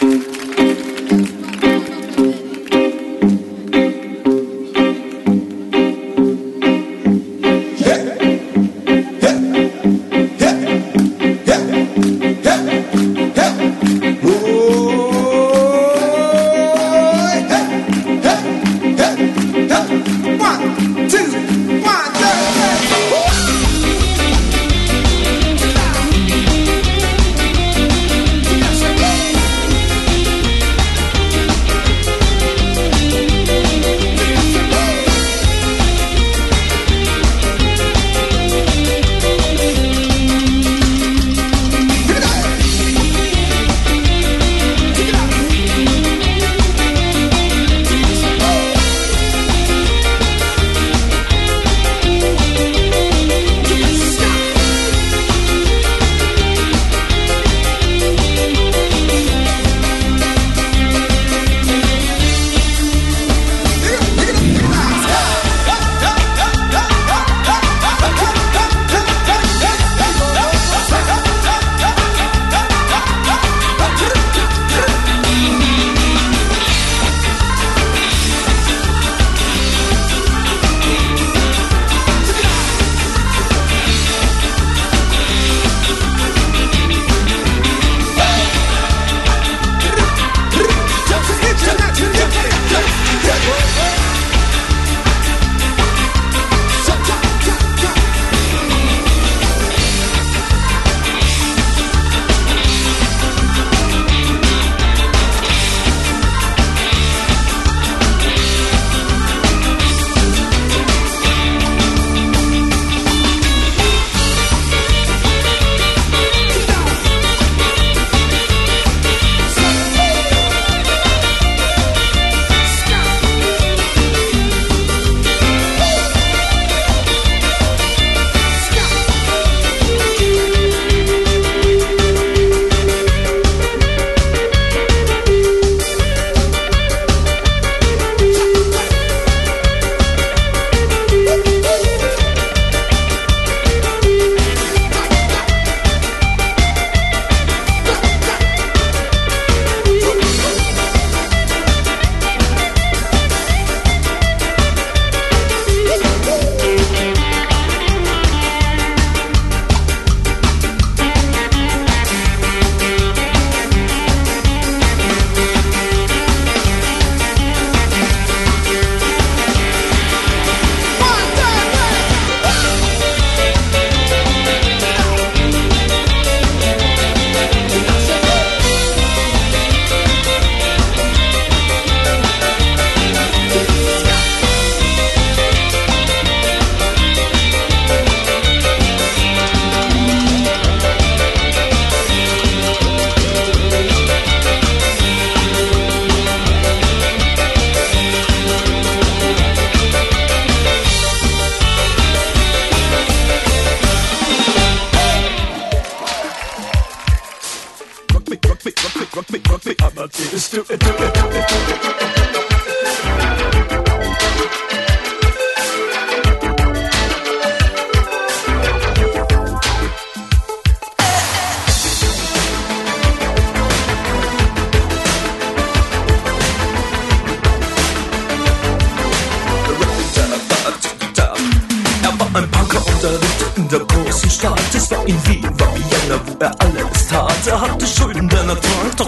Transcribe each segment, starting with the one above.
Mm-hmm.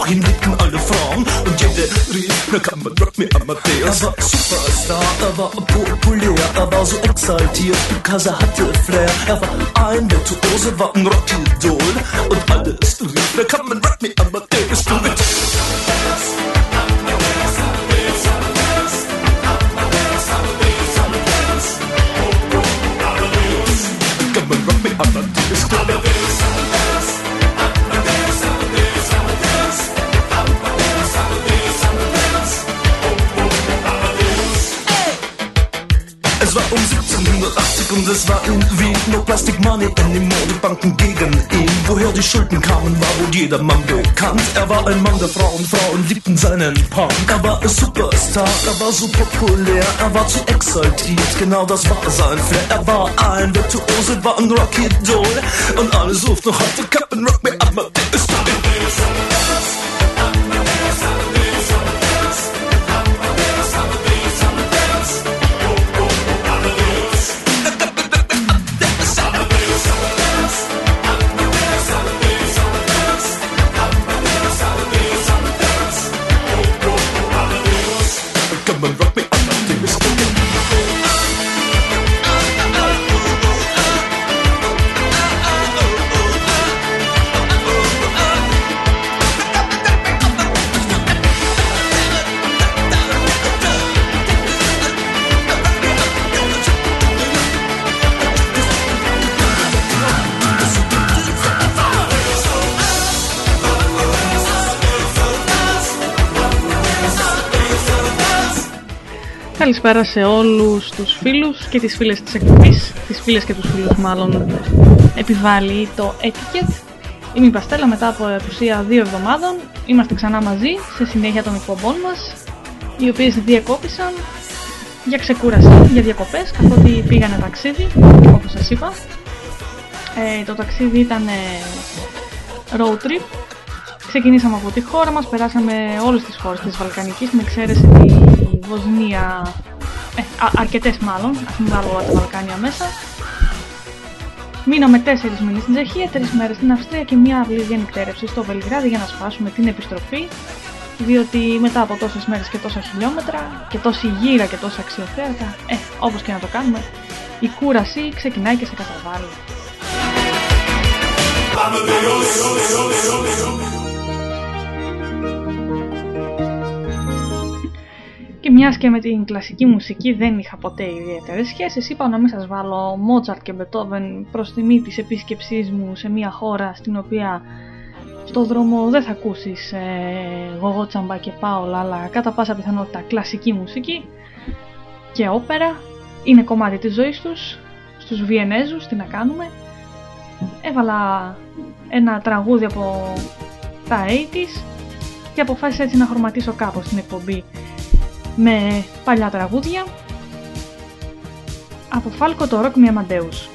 Wohin blicken alle Frauen und jeder rief, na kann man Rock me Amadeus. Er war Superstar, er war populär, er war so exaltiert, Kasa hatte Flair. Er war ein Virtuose, war ein Rockidol und alles rief, na kann man Rock me Amadeus. Du bitte Plastic Money in den Modebanken gegen ihn. Woher die Schulden kamen, war wohl jedermann bekannt. Er war ein Mann der Frauen, Frauen liebten seinen Punk. Er war ein Superstar, er war so populär Er war zu exaltiert, genau das war sein Flair. Er war ein Virtuose, war ein Rocky Doll. Und alle suchten heute Captain Rock me up, my dick is Καλησπέρα σε όλους τους φίλους και τις φίλες της εκπομπής, τις φίλες και τους φίλους μάλλον επιβάλλει το etiquette. Είμαι η Παστέλα μετά από απουσία δύο εβδομάδων. Είμαστε ξανά μαζί σε συνέχεια των εκπομπών μας, οι οποίες διακόπησαν για ξεκούραση, για διακοπές, καθότι πήγανε ταξίδι, όπως σας είπα. Ε, το ταξίδι ήταν road trip. Ξεκινήσαμε από τη χώρα μας, περάσαμε όλες τις χώρες της Βαλκανικής, με εξαίρεση τη Βοσνία, ε, αρκετές μάλλον, ας μην βάλω τα Βαλκάνια μέσα. Μείναμε τέσσερις μήνες στην Τσεχία, τρεις μέρες στην Αυστρία και μια αυλή γενικτέρευση στο Βελιγράδι για να σπάσουμε την επιστροφή. Διότι μετά από τόσες μέρες και τόσα χιλιόμετρα και τόση γύρα και τόσα αξιοθέατα, ε, όπως και να το κάνουμε, η κούραση ξεκινάει και σε καταβάλει. Και μιας και με την κλασική μουσική δεν είχα ποτέ ιδιαίτερες σχέσεις, είπα να μην σας βάλω Μότσαρτ και Μπετόβεν προς τιμή της επίσκεψής μου σε μια χώρα στην οποία στο δρόμο δεν θα ακούσεις ε, γογό τσαμπά και πάολα, αλλά κατά πάσα πιθανότητα κλασική μουσική και όπερα. Είναι κομμάτι της ζωής τους, στους Βιενέζους, τι να κάνουμε. Έβαλα ένα τραγούδι από τα 80's και αποφάσισα έτσι να χρωματίσω κάπως την εκπομπή με παλιά τραγούδια από Φάλκο το Rock Μιαμαντέους.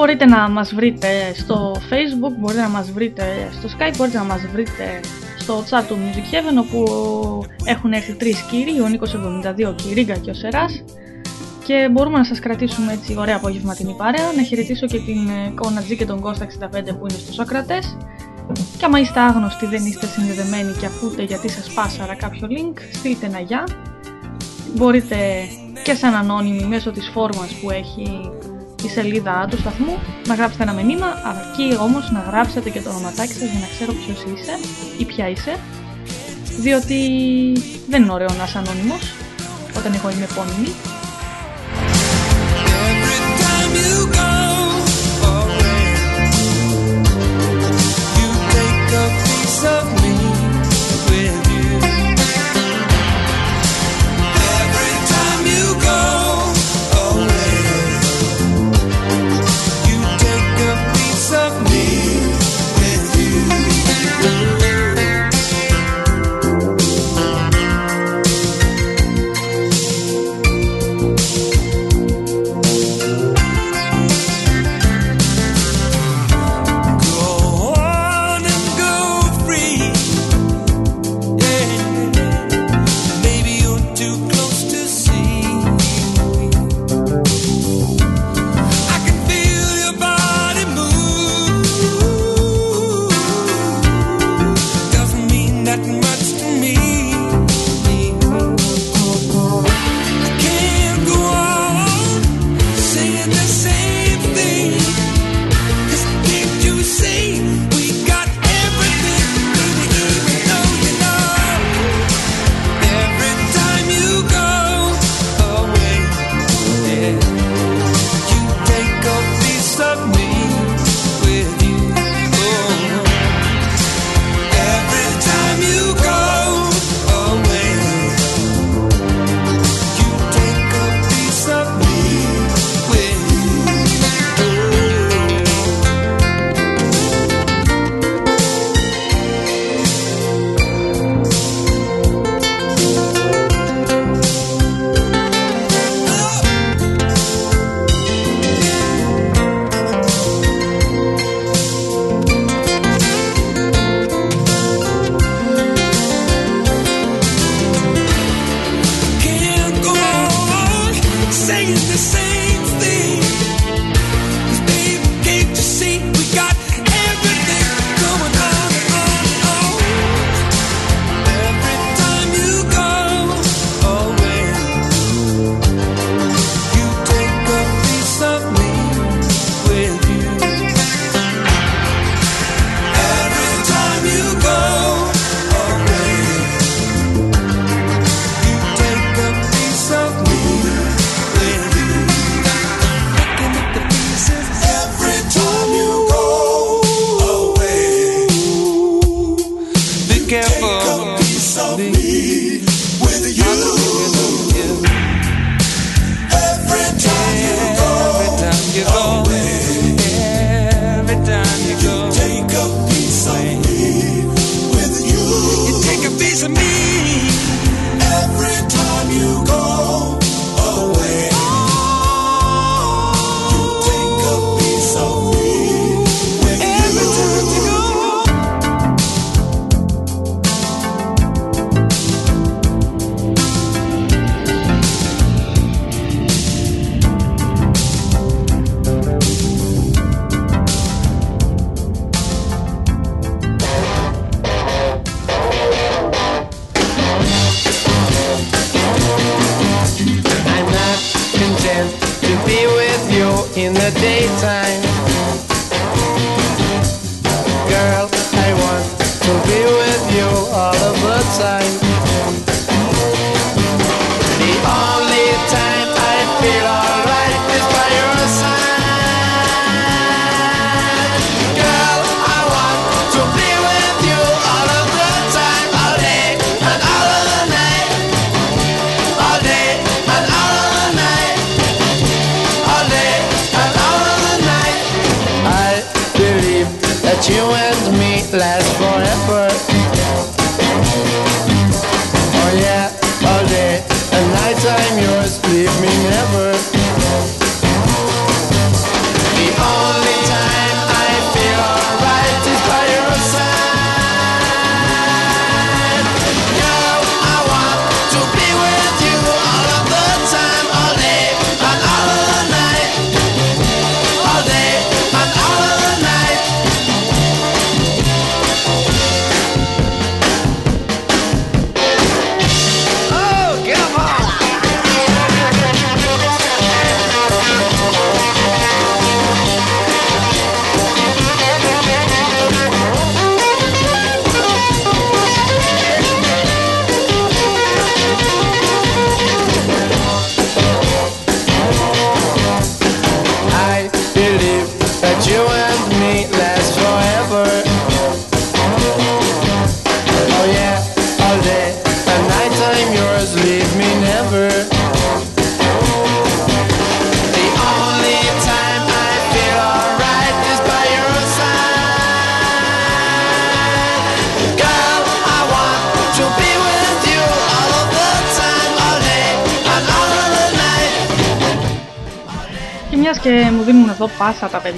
Μπορείτε να μας βρείτε στο facebook, μπορείτε να μας βρείτε στο skype, μπορείτε να μας βρείτε στο chat του Music Heaven όπου έχουν έρθει τρεις κύριοι, ο Νίκος 72, ο Ρίγκα και ο Σεράς. Και μπορούμε να σας κρατήσουμε έτσι ωραία απογευματινή παρέα, να χαιρετήσω και την ε, Κόνα Τζι και τον Κώστα 65 που είναι στους Σοκρατές και άμα είστε άγνωστοι δεν είστε συνδεδεμένοι και ακούτε γιατί σας πάσαρα κάποιο link, στείλτε ένα γεια. Μπορείτε και σαν ανώνυμη μέσω της φόρμας που έχει η σελίδα του σταθμού να γράψετε ένα μηνύμα, αρκεί όμως να γράψετε και το ονοματάκι σας για να ξέρω ποιος είσαι ή ποια είσαι, διότι δεν είναι ωραίο να είσαι ανώνυμος όταν εγώ είμαι επώνυμη.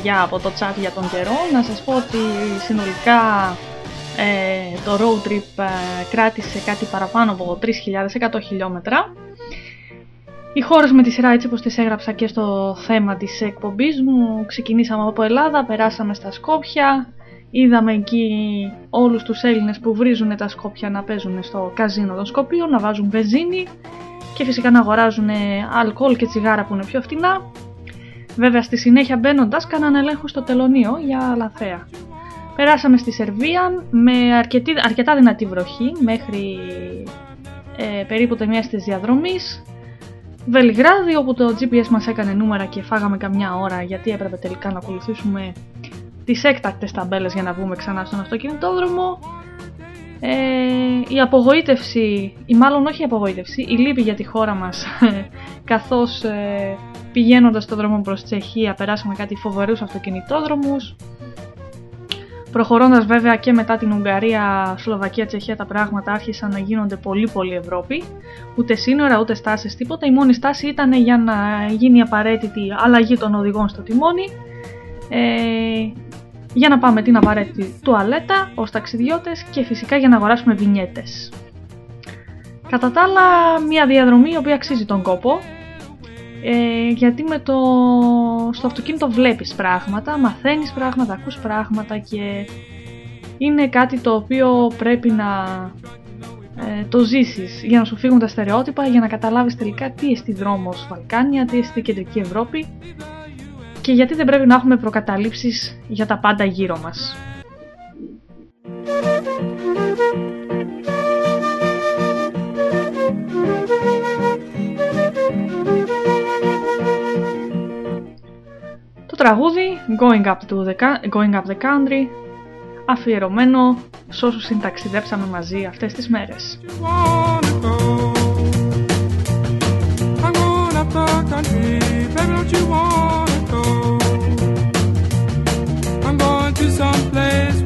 Παιδιά από το chat για τον καιρό, να σας πω ότι συνολικά ε, το road trip ε, κράτησε κάτι παραπάνω από 3.100 χιλιόμετρα. Οι χώρες με τη σειρά έτσι όπως τις έγραψα και στο θέμα της εκπομπής μου ξεκινήσαμε από Ελλάδα, περάσαμε στα Σκόπια, είδαμε εκεί όλους τους Έλληνες που βρίζουν τα Σκόπια να παίζουν στο καζίνο των Σκοπίων, να βάζουν βενζίνη και φυσικά να αγοράζουν αλκοόλ και τσιγάρα που είναι πιο φτηνά. Βέβαια στη συνέχεια μπαίνοντας κάναν ελέγχου στο τελωνίο για λαθρέα. Περάσαμε στη Σερβία με αρκετή, αρκετά δυνατή βροχή μέχρι ε, περίπου το μία της διαδρομής. Βελιγράδι όπου το GPS μας έκανε νούμερα και φάγαμε καμιά ώρα γιατί έπρεπε τελικά να ακολουθήσουμε τις έκτακτες ταμπέλες για να βγούμε ξανά στον αυτοκινητόδρομο. Ε, η απογοήτευση, ή μάλλον όχι η απογοήτευση, η λύπη για τη χώρα μας καθώς ε, πηγαίνοντας στον δρόμο προς Τσεχία περάσαμε κάτι φοβερούς αυτοκινητόδρομους Προχωρώντας βέβαια και μετά την Ουγγαρία, Σλοβακία, Τσεχία τα πράγματα άρχισαν να γίνονται πολύ πολύ Ευρώπη. Ούτε σύνορα, ούτε στάσεις, τίποτα. Η μόνη στάση ήταν για να γίνει απαραίτητη αλλαγή των οδηγών στο τιμόνι. Ε, για να πάμε την απαραίτητη τουαλέτα ως ταξιδιώτες και φυσικά για να αγοράσουμε βινιέτες. Κατά τα άλλα, μια διαδρομή η οποία αξίζει τον κόπο, ε, γιατί με το... στο αυτοκίνητο βλέπεις πράγματα, μαθαίνεις πράγματα, ακούς πράγματα και είναι κάτι το οποίο πρέπει να ε, το ζήσεις για να σου φύγουν τα στερεότυπα, για να καταλάβεις τελικά τι εστί δρόμος Βαλκάνια, τι εστί Κεντρική Ευρώπη και γιατί δεν πρέπει να έχουμε προκαταλήψεις για τα πάντα γύρω μας. Τραγούδι Going Up, to the, Going Up the Country αφιερωμένο σε όσους συνταξιδέψαμε μαζί αυτές τις μέρες. where I've never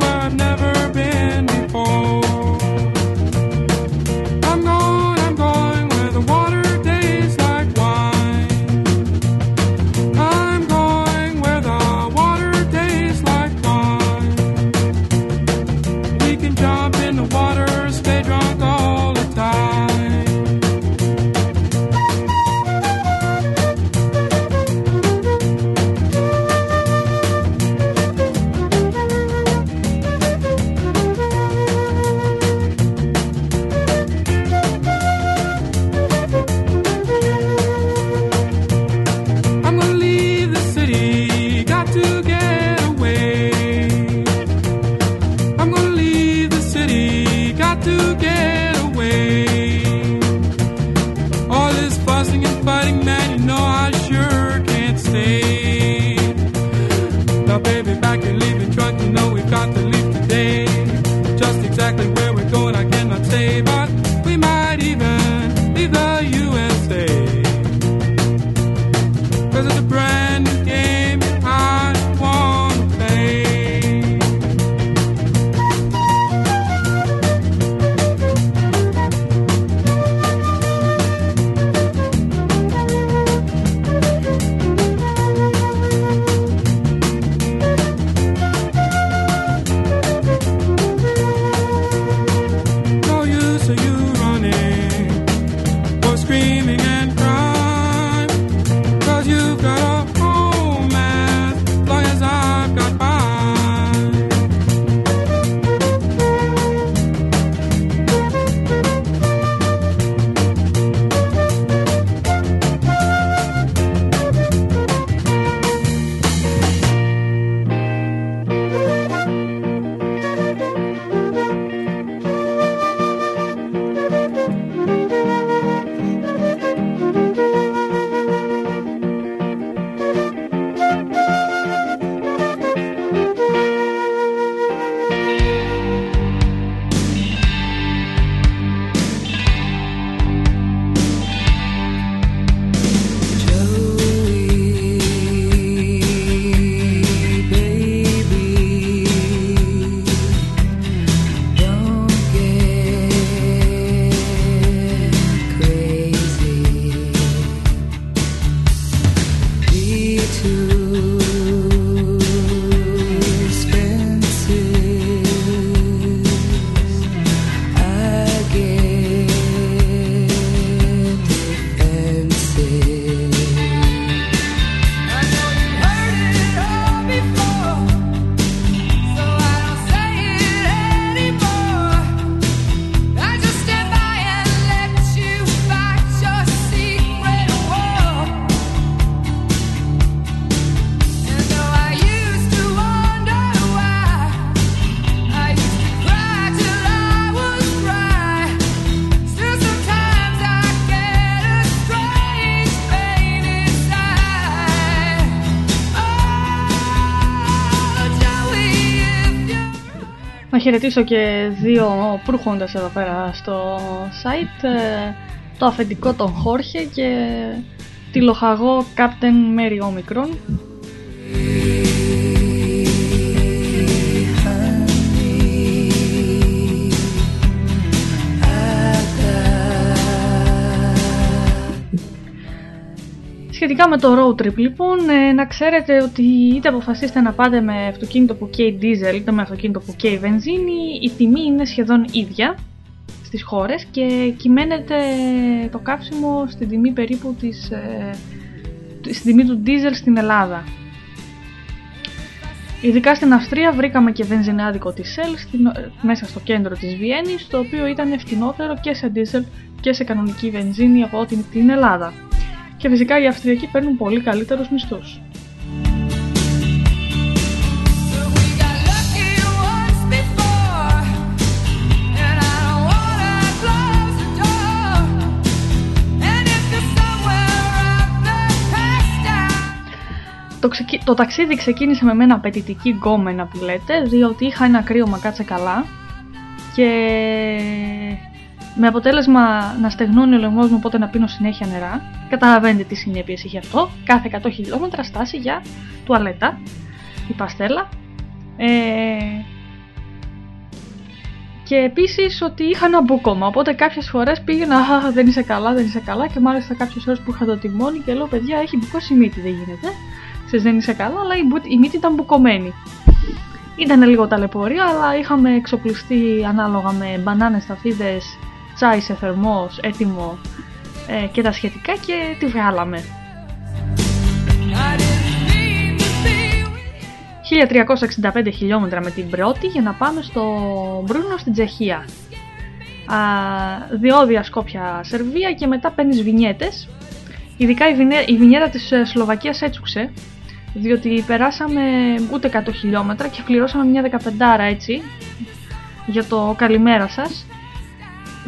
χαιρετήσω και δύο προύχοντες εδώ πέρα στο site, ε, το αφεντικό των Χόρχε και τη λοχαγό Captain Mary Omicron. Σχετικά με το road trip λοιπόν, ε, να ξέρετε ότι είτε αποφασίσετε να πάτε με αυτοκίνητο που καίει diesel είτε με αυτοκίνητο που καίει βενζίνη, η τιμή είναι σχεδόν ίδια στις χώρες και κυμαίνεται το καύσιμο στην τιμή περίπου της, ε, στην τιμή του diesel στην Ελλάδα. Ειδικά στην Αυστρία βρήκαμε και βενζινάδικο της Shell μέσα στο κέντρο της Βιέννης, το οποίο ήταν φτηνότερο και σε diesel και σε κανονική βενζίνη από ό,τι την Ελλάδα και φυσικά οι Αυστριακοί παίρνουν πολύ καλύτερους μισθούς. Το, το ταξίδι ξεκίνησε με ένα απαιτητική γκόμενα που λέτε, διότι είχα ένα κρύο κάτσε καλά και με αποτέλεσμα να στεγνώνει ο λαιμό μου οπότε να πίνω συνέχεια νερά. Καταλαβαίνετε τι συνέπειες είχε αυτό. Κάθε 100 χιλιόμετρα στάση για τουαλέτα, η παστέλα. Ε, και επίσης ότι είχα ένα μπούκομα. Οπότε κάποιες φορές πήγαινα, Αχ, δεν είσαι καλά, δεν είσαι καλά. Και μάλιστα κάποιες ώρε που είχα το τιμόνι και λέω: Παιδιά, έχει μπουκώσει η μύτη, δεν γίνεται. Σε δεν είσαι καλά, αλλά η μύτη ήταν μπουκωμένη. Ήταν λίγο ταλαιπωρία, αλλά είχαμε εξοπλιστεί ανάλογα με μπανάνες, σταφίδες, τσάι σε θερμός, έτοιμος ε, και τα σχετικά και τη βγάλαμε. 1365 χιλιόμετρα με την πρώτη για να πάμε στο Μπρούνο στην Τσεχία. Α, διόδια Σκόπια Σερβία και μετά παίρνεις βινιέτες. Ειδικά η, βινέ, η βινιέτα της ε, Σλοβακίας έτσουξε διότι περάσαμε ούτε 100 χιλιόμετρα και πληρώσαμε μια 15 έτσι για το καλημέρα σας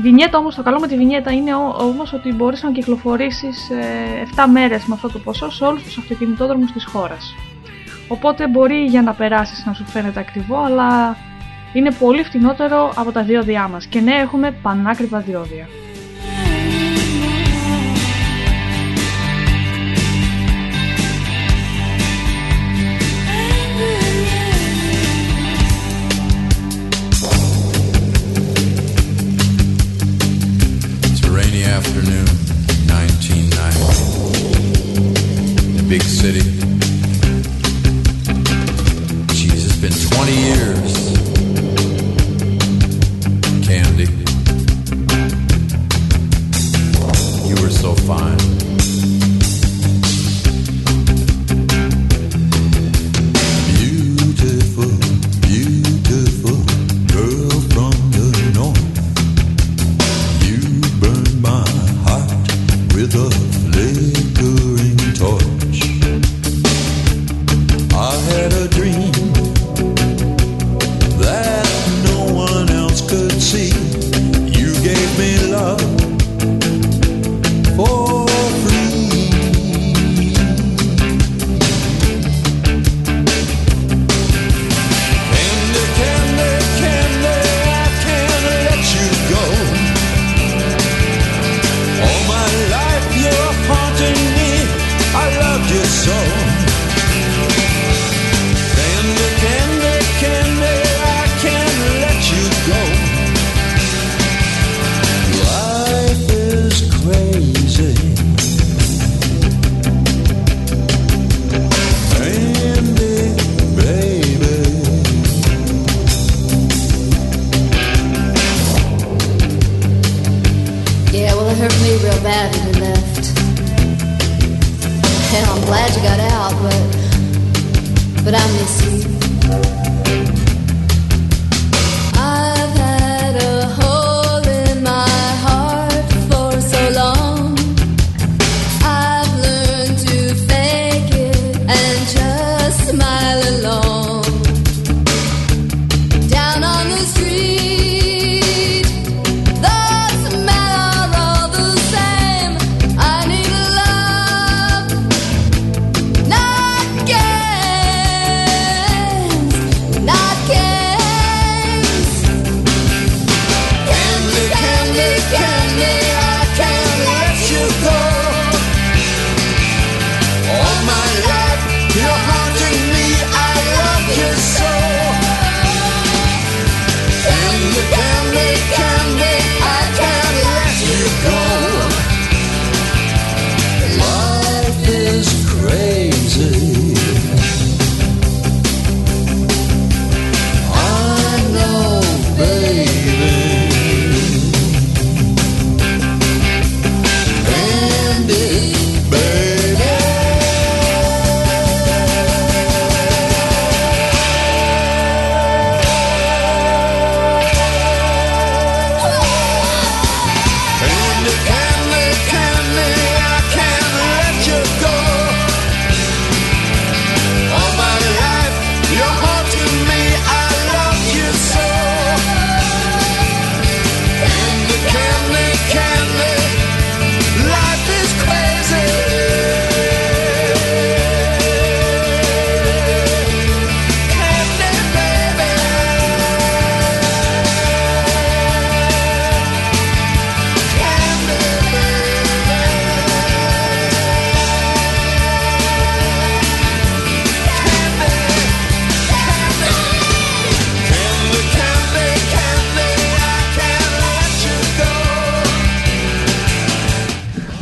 Βινιέτα όμως, το καλό με τη βινιέτα είναι όμως ότι μπορείς να κυκλοφορήσεις 7 ε, μέρες με αυτό το ποσό σε όλους τους αυτοκινητόδρομους της χώρας. Οπότε μπορεί για να περάσεις να σου φαίνεται ακριβό, αλλά είναι πολύ φτηνότερο από τα διόδια μας. Και ναι, έχουμε πανάκριβα διόδια. City.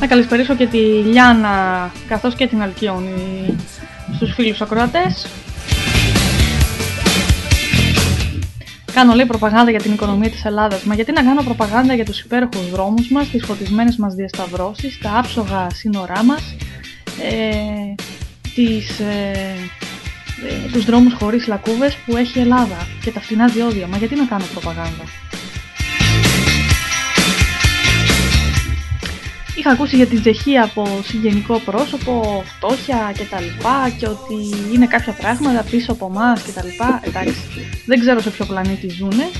Να καλησπερίσω και τη Λιάνα καθώς και την Αλκιόνη στους φίλους ακροατές. Κάνω λέει προπαγάνδα για την οικονομία της Ελλάδας. Μα γιατί να κάνω προπαγάνδα για τους υπέροχους δρόμους μας, τις φωτισμένες μας διασταυρώσεις, τα άψογα σύνορά μας, ε, τις, ε, ε, τους δρόμους χωρίς λακκούβες που έχει η Ελλάδα και τα φθηνά διόδια. Μα γιατί να κάνω προπαγάνδα; Είχα ακούσει για την Τσεχία από συγγενικό πρόσωπο, φτώχεια κτλ. Και ότι είναι κάποια πράγματα πίσω από εμάς κτλ. Εντάξει, δεν ξέρω σε ποιο πλανήτη ζούνε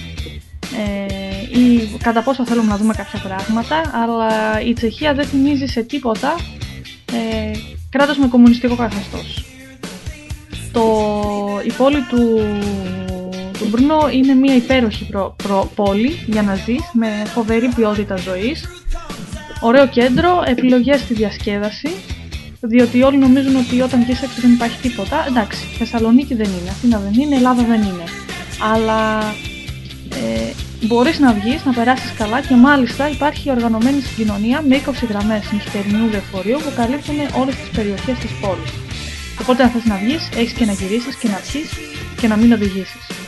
ε, ή κατά πόσο θέλουμε να δούμε κάποια πράγματα, αλλά η Τσεχία δεν θυμίζει σε τίποτα ε, κράτος με κομμουνιστικό καθεστώς. Το, η πόλη του, του Μπρνό είναι μια υπέροχη πόλη για να ζεις με φοβερή ποιότητα ζωής Ωραίο κέντρο, επιλογές στη διασκέδαση, διότι όλοι νομίζουν ότι όταν βγεις έξω δεν υπάρχει τίποτα. Εντάξει, Θεσσαλονίκη δεν είναι, Αθήνα δεν είναι, Ελλάδα δεν είναι. Αλλά ε, μπορείς να βγεις, να περάσεις καλά και μάλιστα υπάρχει οργανωμένη συγκοινωνία με 20 γραμμές νυχτερινού λεωφορείου που καλύπτουν όλες τις περιοχές της πόλης. Οπότε αν θες να βγεις, έχεις και να γυρίσεις και να πιείς και να μην οδηγήσεις.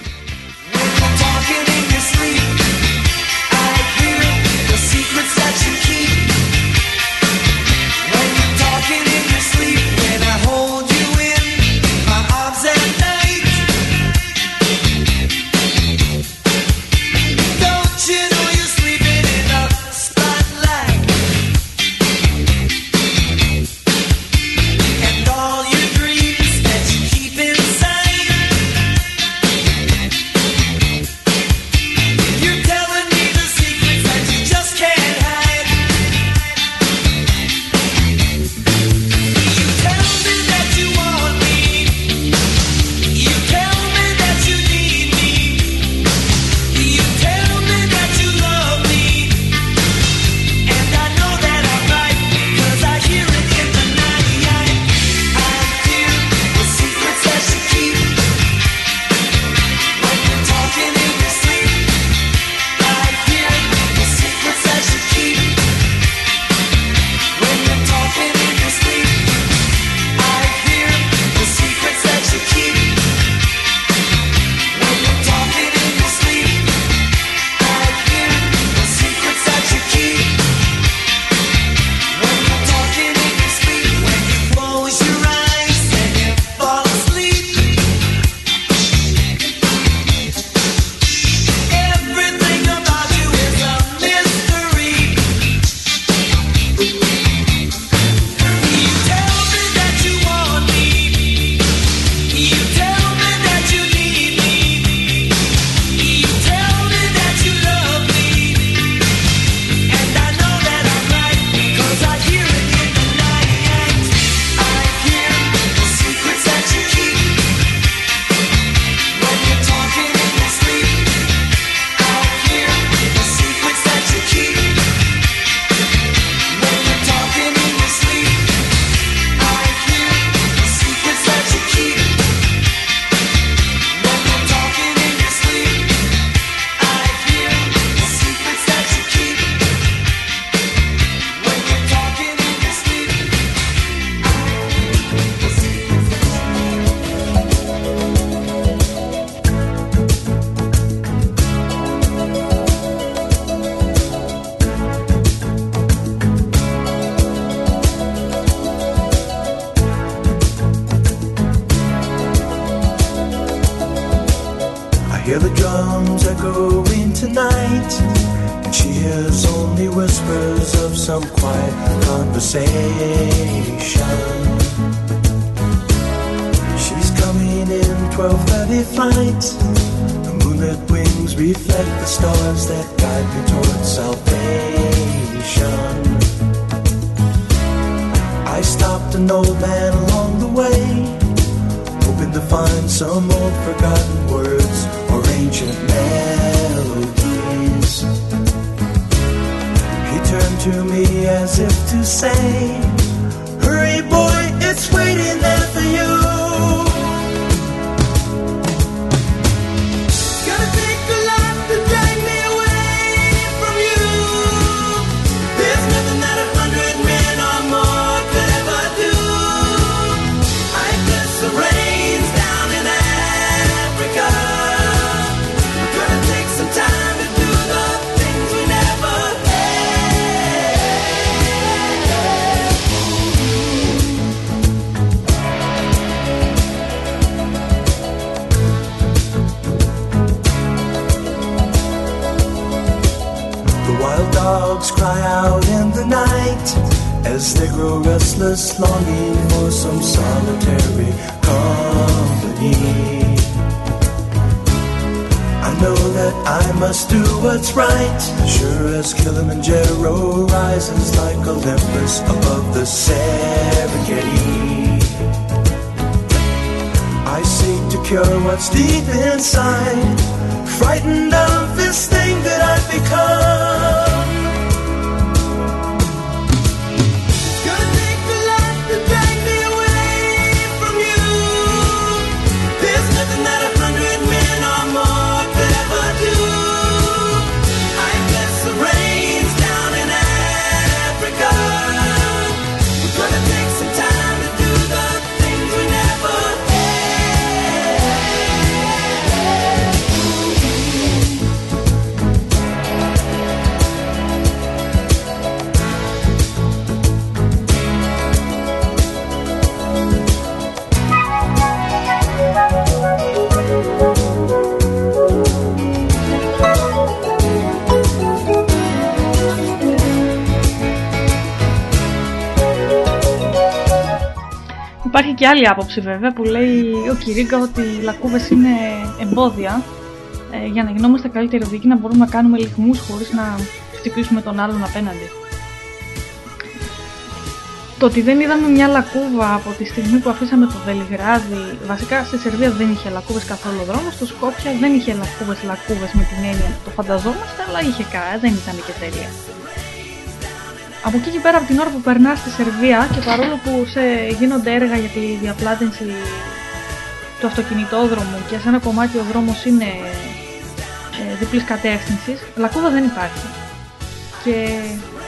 Άποψη βέβαια που λέει ο Κυρίγκα ότι οι λακκούβες είναι εμπόδια ε, για να γινόμαστε καλύτεροι οδηγοί να μπορούμε να κάνουμε λιγμούς χωρίς να χτυπήσουμε τον άλλον απέναντι. Το ότι δεν είδαμε μια λακκούβα από τη στιγμή που αφήσαμε το Βελιγράδι, βασικά στη Σερβία δεν είχε λακκούβες καθόλου δρόμο, στο Σκόπια δεν είχε λακκούβες λακκούβες με την έννοια που το φανταζόμαστε, αλλά είχε κάτι, δεν ήταν και τέλεια. Από εκεί και πέρα από την ώρα που περνάς στη Σερβία και παρόλο που σε γίνονται έργα για τη διαπλάτηση του αυτοκινητόδρομου και σε ένα κομμάτι ο δρόμος είναι ε, διπλής κατεύθυνσης, λακκούβα δεν υπάρχει. Και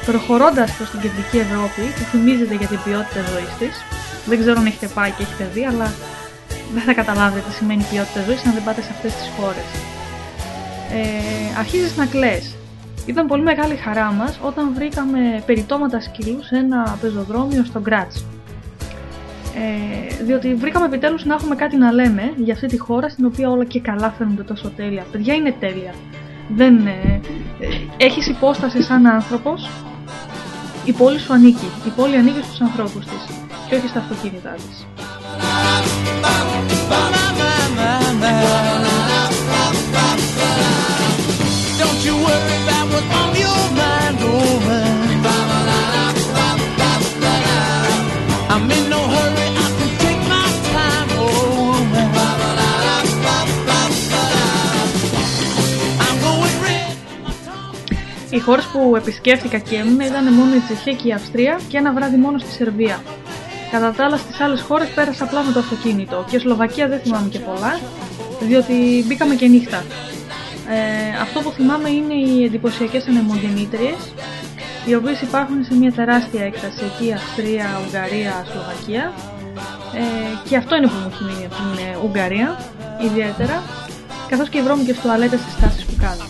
προχωρώντας προς την κεντρική Ευρώπη, που θυμίζεται για την ποιότητα ζωής της, δεν ξέρω αν έχετε πάει και έχετε δει, αλλά δεν θα καταλάβετε τι σημαίνει ποιότητα ζωής αν δεν πάτε σε αυτές τις χώρες. Ε, αρχίζεις να κλαις. Ήταν πολύ μεγάλη χαρά μας όταν βρήκαμε περιτώματα σκύλου σε ένα πεζοδρόμιο στο Γκράτς. Ε, διότι βρήκαμε επιτέλους να έχουμε κάτι να λέμε για αυτή τη χώρα στην οποία όλα και καλά φαίνονται τόσο τέλεια. Παιδιά είναι τέλεια. Δεν, ε, ε, έχεις υπόσταση σαν άνθρωπος, η πόλη σου ανήκει. Η πόλη ανήκει στους ανθρώπους της και όχι στα αυτοκίνητά της. Don't you worry about what's on your mind, oh man. I'm in no hurry, I can take my time, oh man. I'm going red. Οι χώρες που επισκέφτηκα και έμεινα ήταν μόνο η Τσεχία και η Αυστρία και ένα βράδυ μόνο στη Σερβία. Κατά τα άλλα στις άλλες χώρες πέρασα απλά με το αυτοκίνητο και Σλοβακία δεν θυμάμαι και πολλά, διότι μπήκαμε και νύχτα. Ε, αυτό που θυμάμαι είναι οι εντυπωσιακές ανεμογεννήτριες, οι οποίες υπάρχουν σε μια τεράστια έκταση, εκεί Αυστρία, Ουγγαρία, Σλοβακία. Ε, και αυτό είναι που μου έχει μείνει από την ε, Ουγγαρία, ιδιαίτερα, καθώς και οι βρώμικες τουαλέτες στις τάσεις που κάνουν.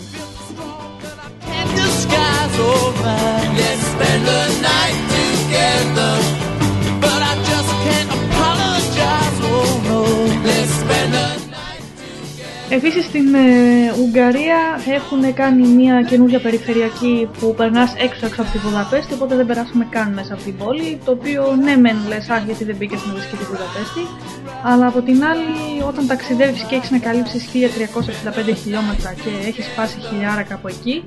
And the sky's over. Let's spend the Επίσης στην ε, Ουγγαρία έχουν κάνει μια καινούργια περιφερειακή που περνάς έξω έξω από τη Βουδαπέστη οπότε δεν περάσαμε καν μέσα από την πόλη το οποίο ναι μεν λες αχ γιατί δεν μπήκες να βρίσκει τη Βουδαπέστη αλλά από την άλλη όταν ταξιδεύεις και έχεις να καλύψεις 1365 χιλιόμετρα και έχεις πάσει χιλιάρακα από εκεί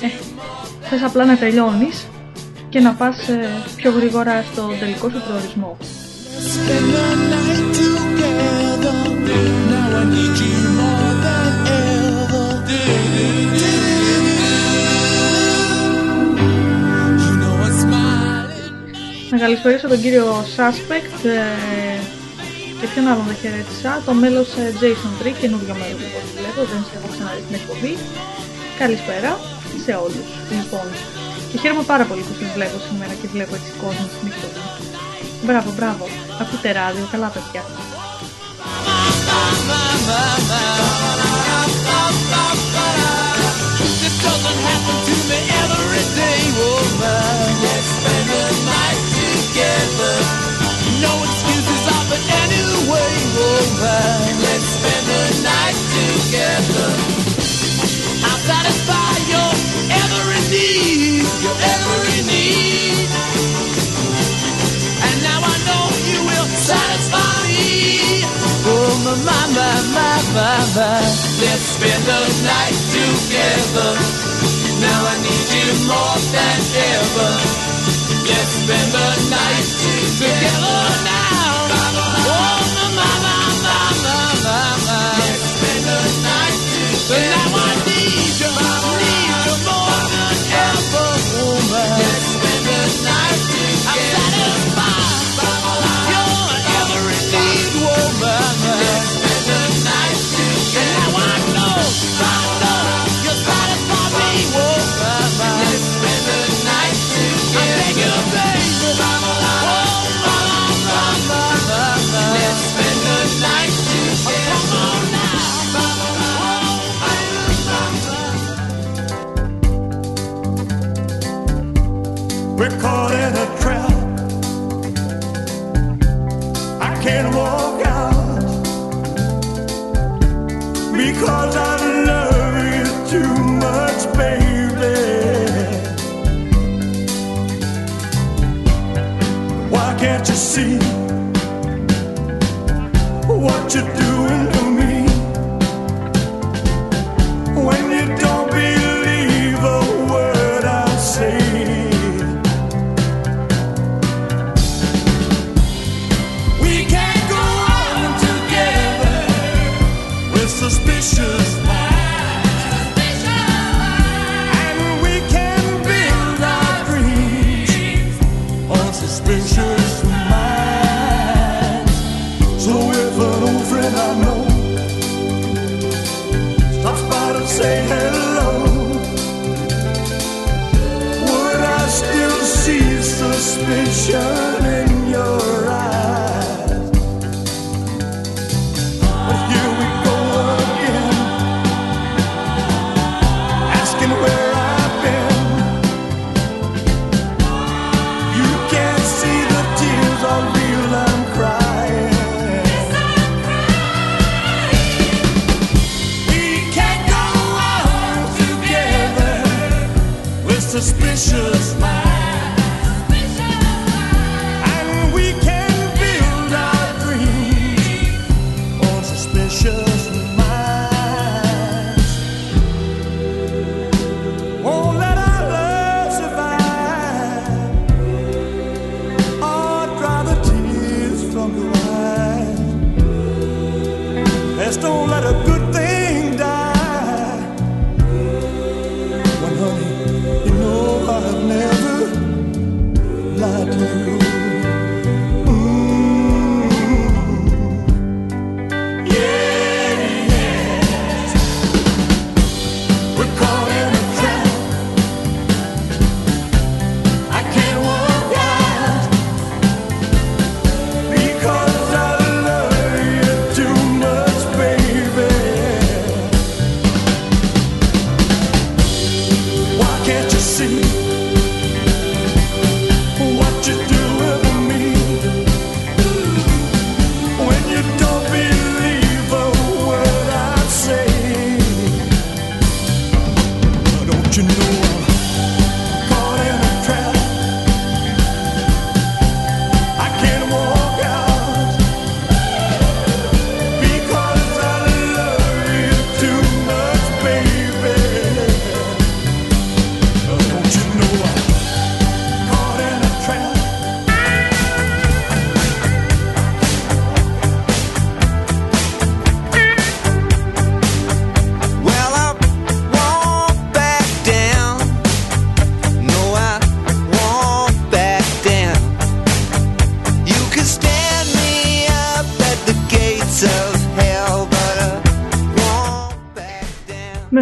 ε, θες απλά να τελειώνεις και να πας ε, πιο γρήγορα στο τελικό σου προορισμό. Να καλησπερίσω τον κύριο Suspect ε, και ποιον άλλον δεν χαιρέτησα. Το μέλος ε, Jason 3, καινούργιο μέλος από ό,τι βλέπω, δεν σε έχω ξαναδεί στην εκπομπή. Καλησπέρα σε όλους. Λοιπόν, και χαίρομαι πάρα πολύ που σας βλέπω σήμερα και βλέπω έτσι κόσμο στην εκπομπή. Μπράβο, μπράβο. Ακούτε ράδιο, καλά παιδιά. This doesn't happen to me every day, woman. Let's spend the night together. No excuses offered anyway, Over. Let's spend the night together. I'll satisfy your every need, your every need. And now I know you will satisfy me. Oh my, my, my, my, my, my. Let's spend the night together. Now I need you more than ever. Let's spend the night together now. Oh, my, my, my, my, my, my. Let's spend the night. The night I need you.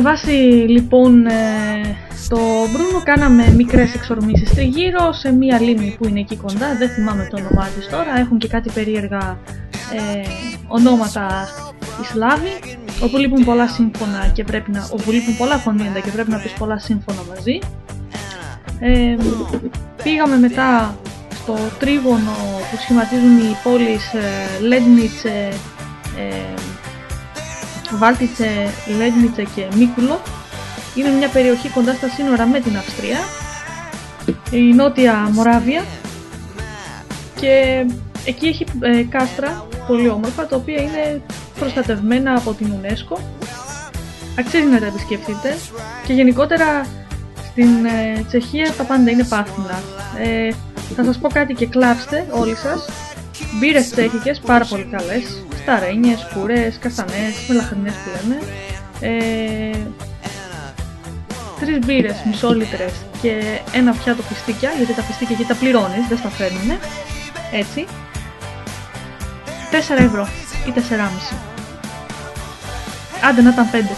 βάση λοιπόν ε, το Μπρούνο κάναμε μικρές εξορμήσεις τριγύρω σε μία λίμνη που είναι εκεί κοντά, δεν θυμάμαι το όνομά της τώρα, έχουν και κάτι περίεργα ε, ονόματα οι Σλάβοι, όπου λείπουν πολλά σύμφωνα και πρέπει να, όπου λείπουν πολλά και πρέπει να πεις πολλά σύμφωνα μαζί. Ε, πήγαμε μετά στο τρίγωνο που σχηματίζουν οι πόλεις ε, Λέντνιτσε, ε, Βάλτιτσε, Λέγνιτσε και Μίκουλο. Είναι μια περιοχή κοντά στα σύνορα με την Αυστρία, η Νότια Μοράβια. Και εκεί έχει ε, κάστρα πολύ όμορφα τα οποία είναι προστατευμένα από την UNESCO. Αξίζει να τα επισκεφτείτε. Και γενικότερα στην ε, Τσεχία τα πάντα είναι πάθυνα ε, θα σας πω κάτι και κλάψτε όλοι σας. Μπύρες τσέχικες πάρα πολύ καλές. Σταρένιες, κουρές, καστανές, μελαχρινές που λέμε. Ε, τρεις μπύρες μισόλιτρες και ένα πιάτο πιστίκια, γιατί τα πιστίκια εκεί τα πληρώνεις, δεν στα φέρνουνε. Έτσι. 4 ευρώ ή 4,5. Άντε να ήταν 5.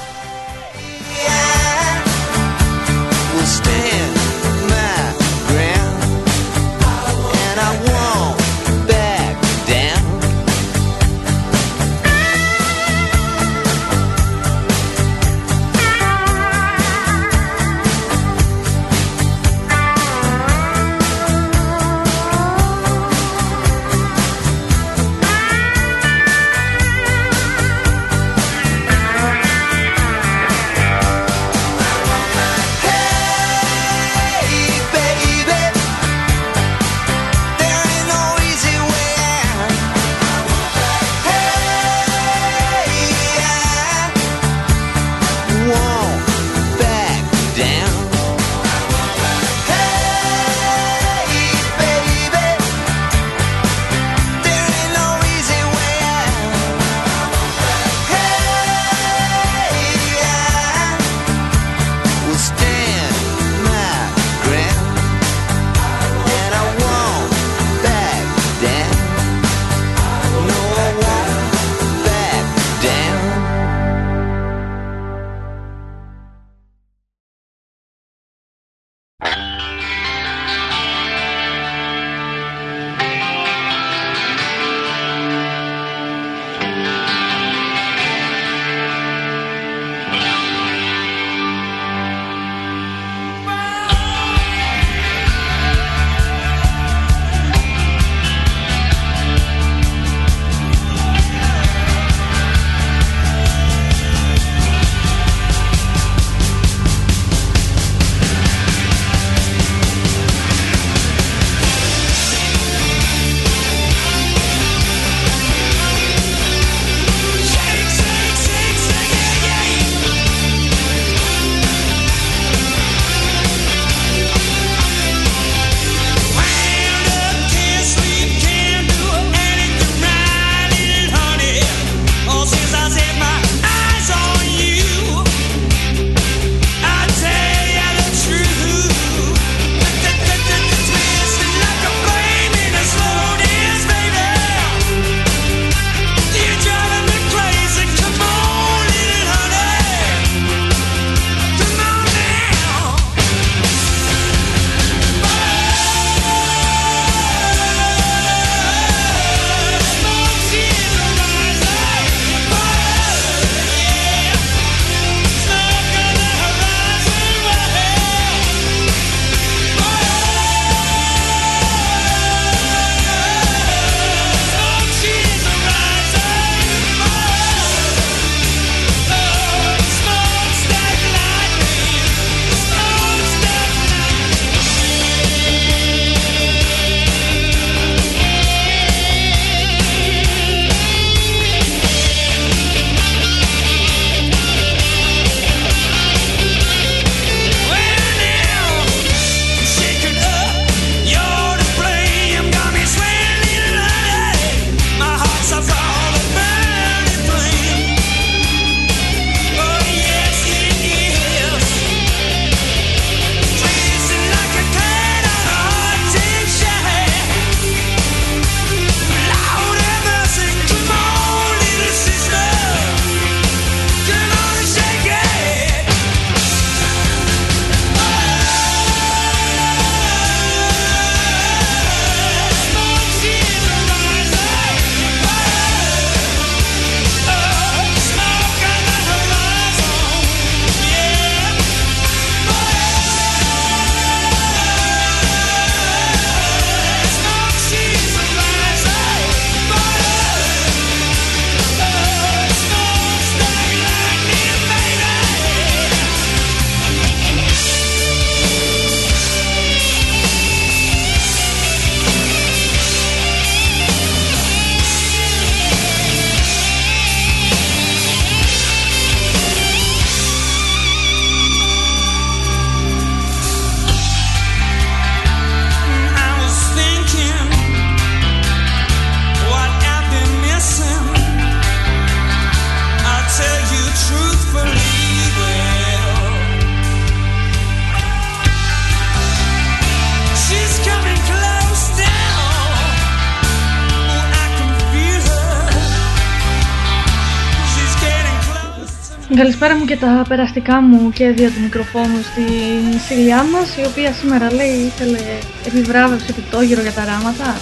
Καλησπέρα μου και τα περαστικά μου και δια του μικροφόνου στην Σιλιά μας, η οποία σήμερα λέει ήθελε επιβράβευση επιτόγυρο για τα ράματα.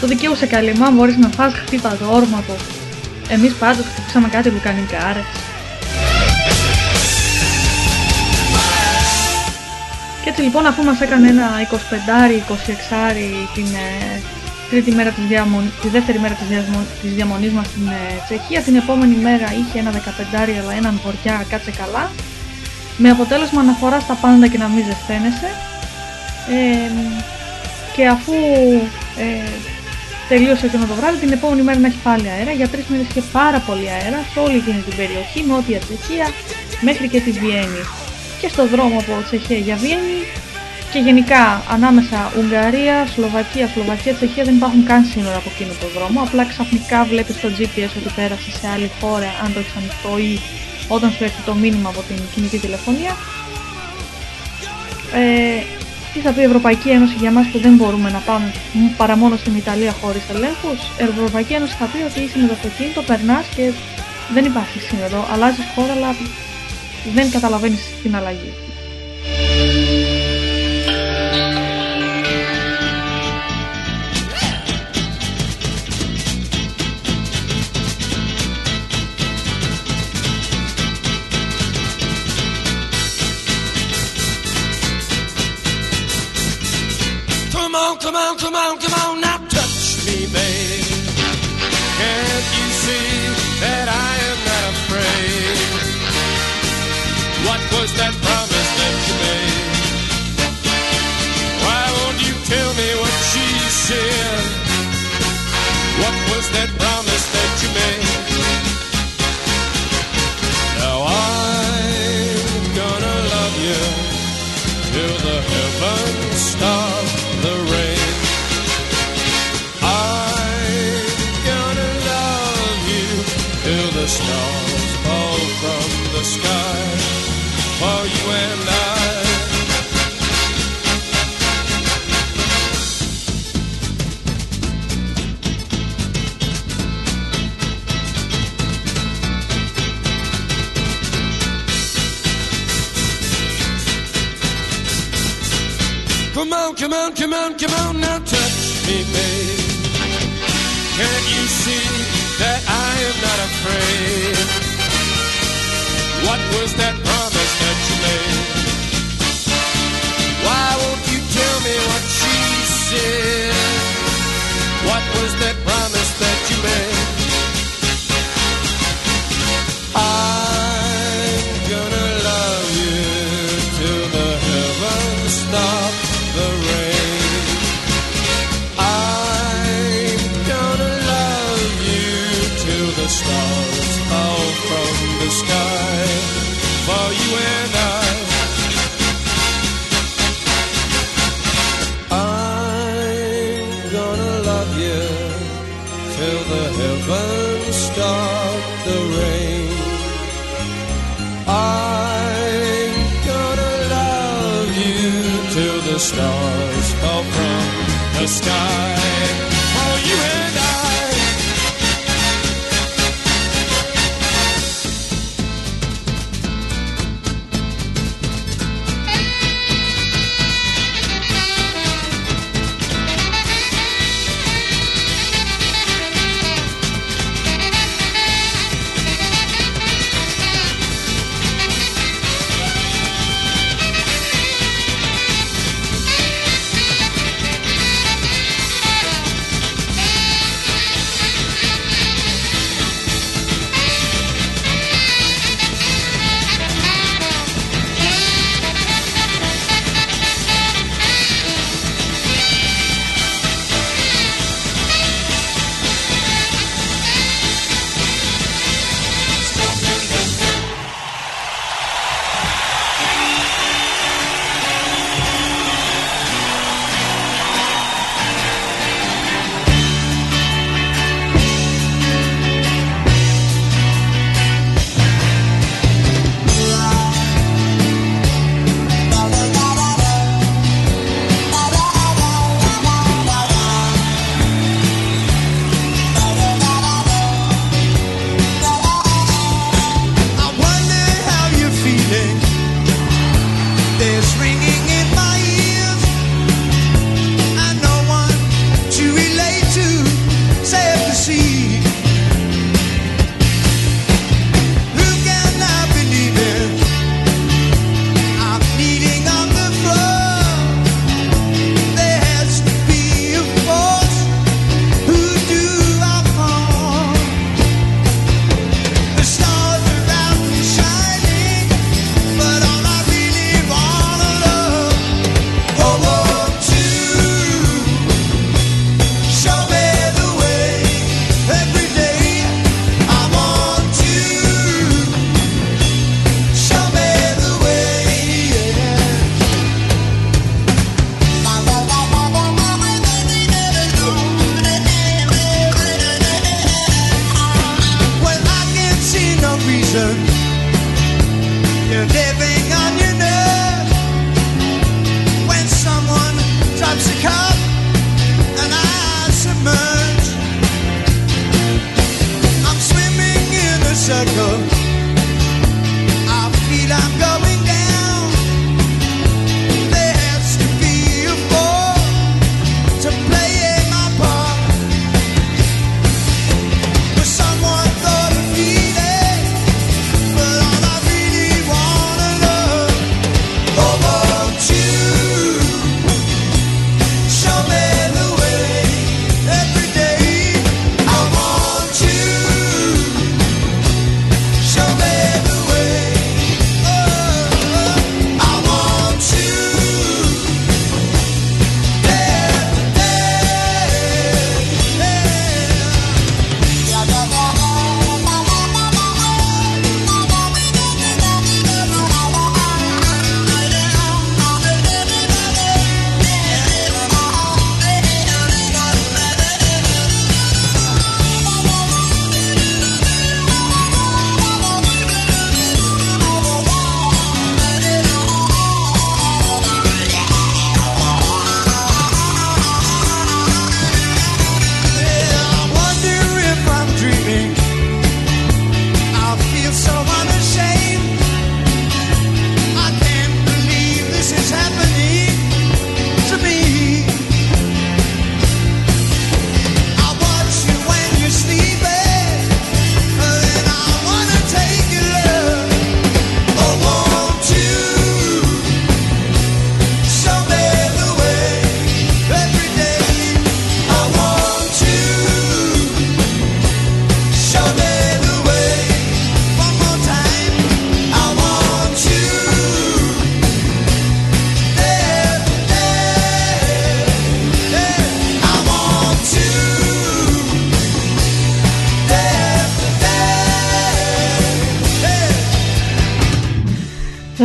Το δικαιούσε καλή μου, αν μπορείς να φας χτύπα το όρματο. Εμείς πάντως χτυπήσαμε κάτι λουκανικάρες. Και έτσι λοιπόν αφού μας έκανε ένα 25-26 την ε, τρίτη μέρα της διαμον... τη δεύτερη μέρα της, διαμον... της διαμονής μας στην ε, Τσεχία, την επόμενη μέρα είχε ένα 15 αλλά έναν βοριά κάτσε καλά, με αποτέλεσμα να φοράς τα πάντα και να μην ζεσταίνεσαι. Ε, και αφού ε, τελείωσε εκείνο το βράδυ, την επόμενη μέρα να έχει πάλι αέρα. Για τρεις μήνες είχε πάρα πολύ αέρα σε όλη εκείνη την περιοχή, νότια Τσεχία, μέχρι και τη Βιέννη. Και στο δρόμο από Τσεχία για Βιέννη και γενικά ανάμεσα Ουγγαρία, Σλοβακία, Σλοβακία, Τσεχία δεν υπάρχουν καν σύνορα από εκείνο το δρόμο. Απλά ξαφνικά βλέπεις στο GPS ότι πέρασε σε άλλη χώρα αν το έχεις ανοιχτό ή όταν σου έρθει το μήνυμα από την κινητή τηλεφωνία. Ε, τι θα πει η Ευρωπαϊκή Ένωση για μας που δεν μπορούμε να πάμε παρά μόνο στην Ιταλία χωρίς ελέγχους; Η Ευρωπαϊκή Ένωση θα πει ότι είσαι με το αυτοκίνητο, περνάς και δεν υπάρχει σύνορο. Αλλάζεις χώρα αλλά δεν καταλαβαίνεις την αλλαγή. Come on. Come on, now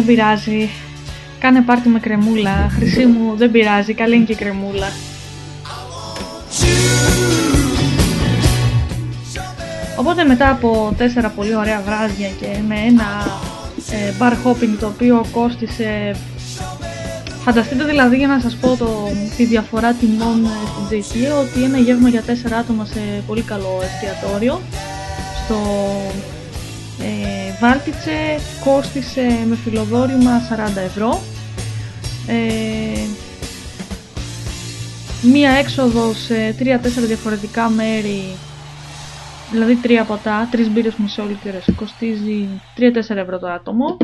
πειράζει. Κάνε πάρτι με κρεμούλα. Χρυσή μου, δεν πειράζει. Καλή είναι και η κρεμούλα. Οπότε μετά από τέσσερα πολύ ωραία βράδια και με ένα ε, bar hopping το οποίο κόστισε Φανταστείτε δηλαδή για να σας πω το, τη διαφορά τιμών ε, στην JT ότι ένα γεύμα για τέσσερα άτομα σε πολύ καλό εστιατόριο στο ε, Βάλτιτσε κόστισε με φιλοδόρημα 40 ευρώ. Ε, μία έξοδο σε 3-4 διαφορετικά μέρη δηλαδή τρία ποτά, τρεις μπύρες μισόλιτερες κοστίζει 3-4 ευρώ το άτομο.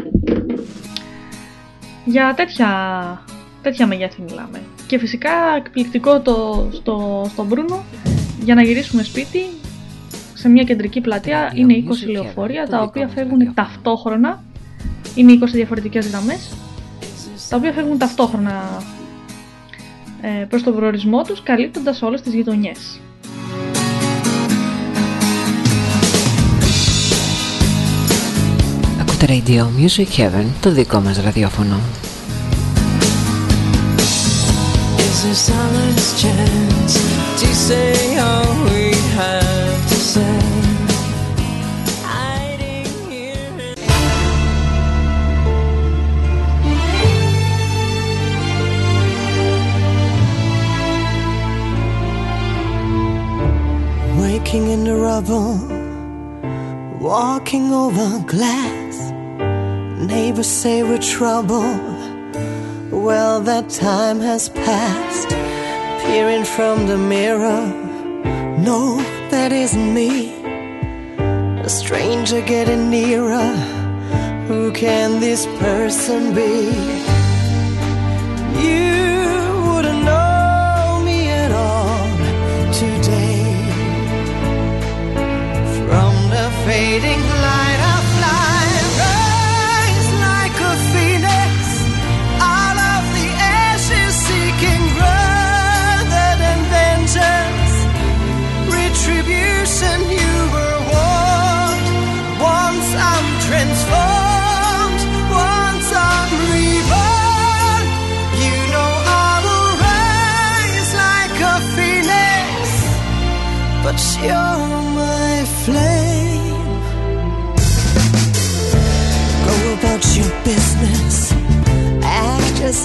Για τέτοια, τέτοια μεγέθη μιλάμε. Και φυσικά εκπληκτικό το, στο, στο Μπρούνο για να γυρίσουμε σπίτι σε μια κεντρική πλατεία είναι 20 λεωφορεία τα οποία φεύγουν ταυτόχρονα είναι 20 διαφορετικές γραμμές τα οποία φεύγουν ταυτόχρονα ε, προς τον προορισμό τους καλύπτοντας όλες τις γειτονιές. Ακούτε Radio Music Heaven, το δικό μας ραδιόφωνο. Is there silence chance to say all Waking in the rubble, walking over glass. Neighbors say we're trouble, Well, that time has passed. Peering from the mirror, no, that isn't me. A stranger getting nearer. Who can this person be? You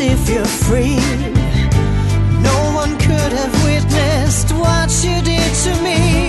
if you're free. No one could have witnessed what you did to me.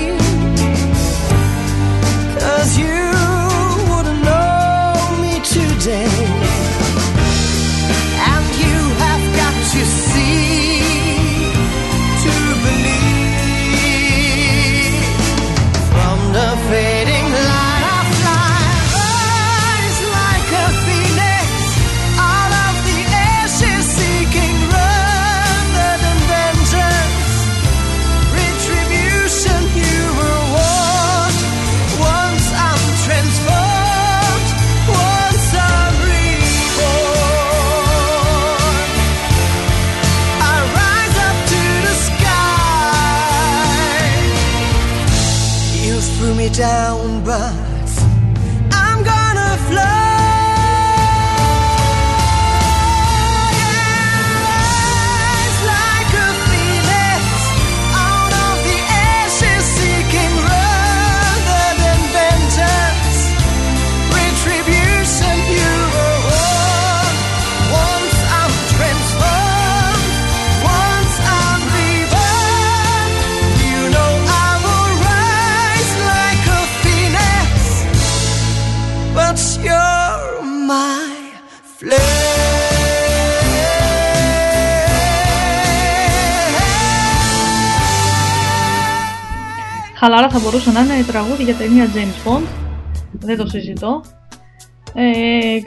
Χαλάρα θα μπορούσε να είναι τραγούδι για ταινία James Bond. Δεν το συζητώ. Ε,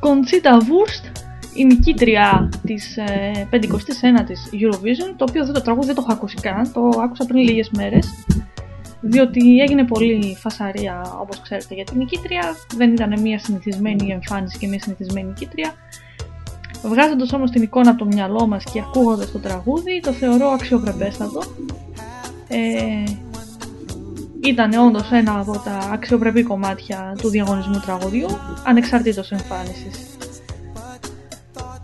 Conchita Wurst, η νικήτρια της ε, 59ης Eurovision, το οποίο δεν το τραγούδι δεν το έχω ακούσει καν, το άκουσα πριν λίγες μέρες. Διότι έγινε πολύ φασαρία, όπως ξέρετε, για την νικήτρια. Δεν ήταν μια συνηθισμένη εμφάνιση και μια συνηθισμένη νικήτρια. Βγάζοντας όμως την εικόνα από το μυαλό μας και ακούγοντας το τραγούδι, το θεωρώ αξιοπρεπέστατο. Ε, ήταν όντως ένα από τα αξιοπρεπή κομμάτια του διαγωνισμού τραγουδιού, ανεξαρτήτως εμφάνισης.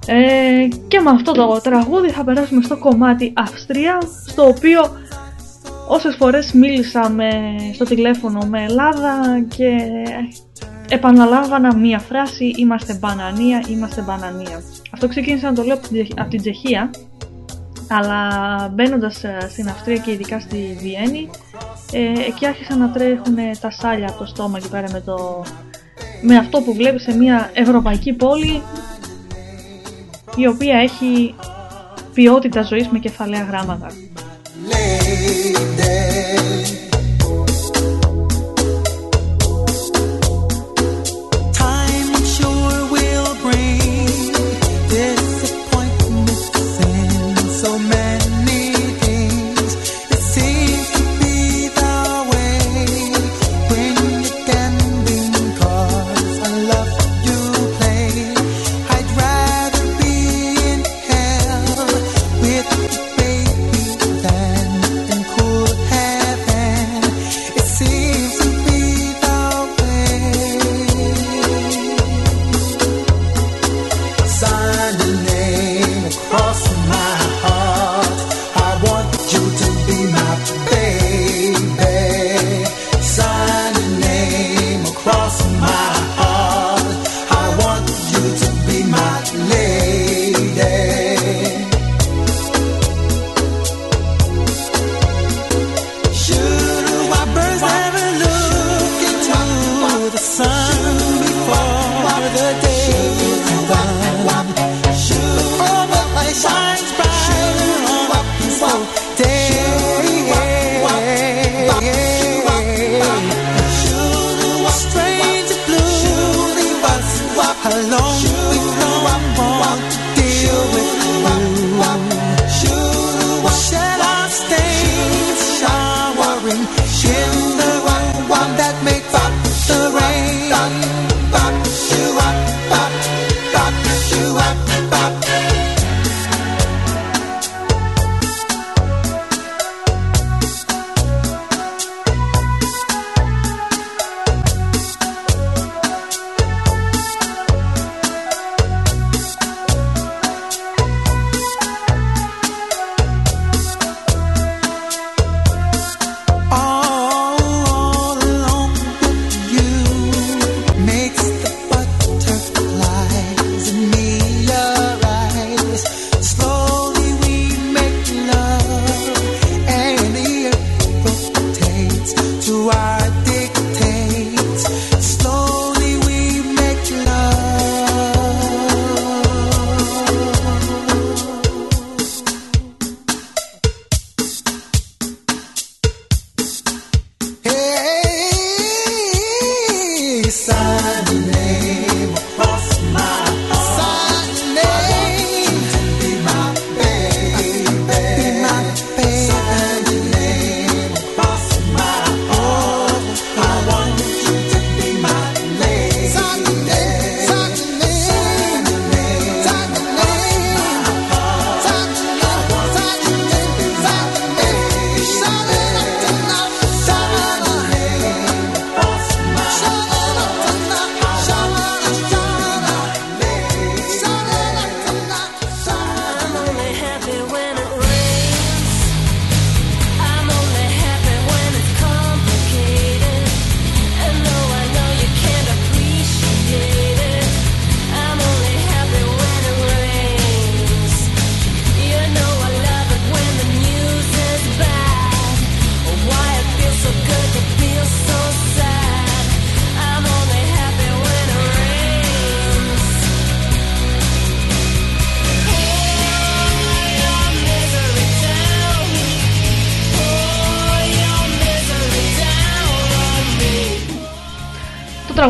Ε, και με αυτό το τραγούδι θα περάσουμε στο κομμάτι Αυστρία, στο οποίο όσες φορές μίλησα με, στο τηλέφωνο με Ελλάδα και επαναλάβανα μία φράση «Είμαστε μπανανία, είμαστε μπανανία». Αυτό ξεκίνησα να το λέω από την, Τσεχ- από την Τσεχία, αλλά μπαίνοντας στην Αυστρία και ειδικά στη Βιέννη, ε, εκεί άρχισαν να τρέχουν τα σάλια από το στόμα εκεί πέρα με, το, με αυτό που βλέπεις σε μια ευρωπαϊκή πόλη η οποία έχει ποιότητα ζωής με κεφαλαία γράμματα.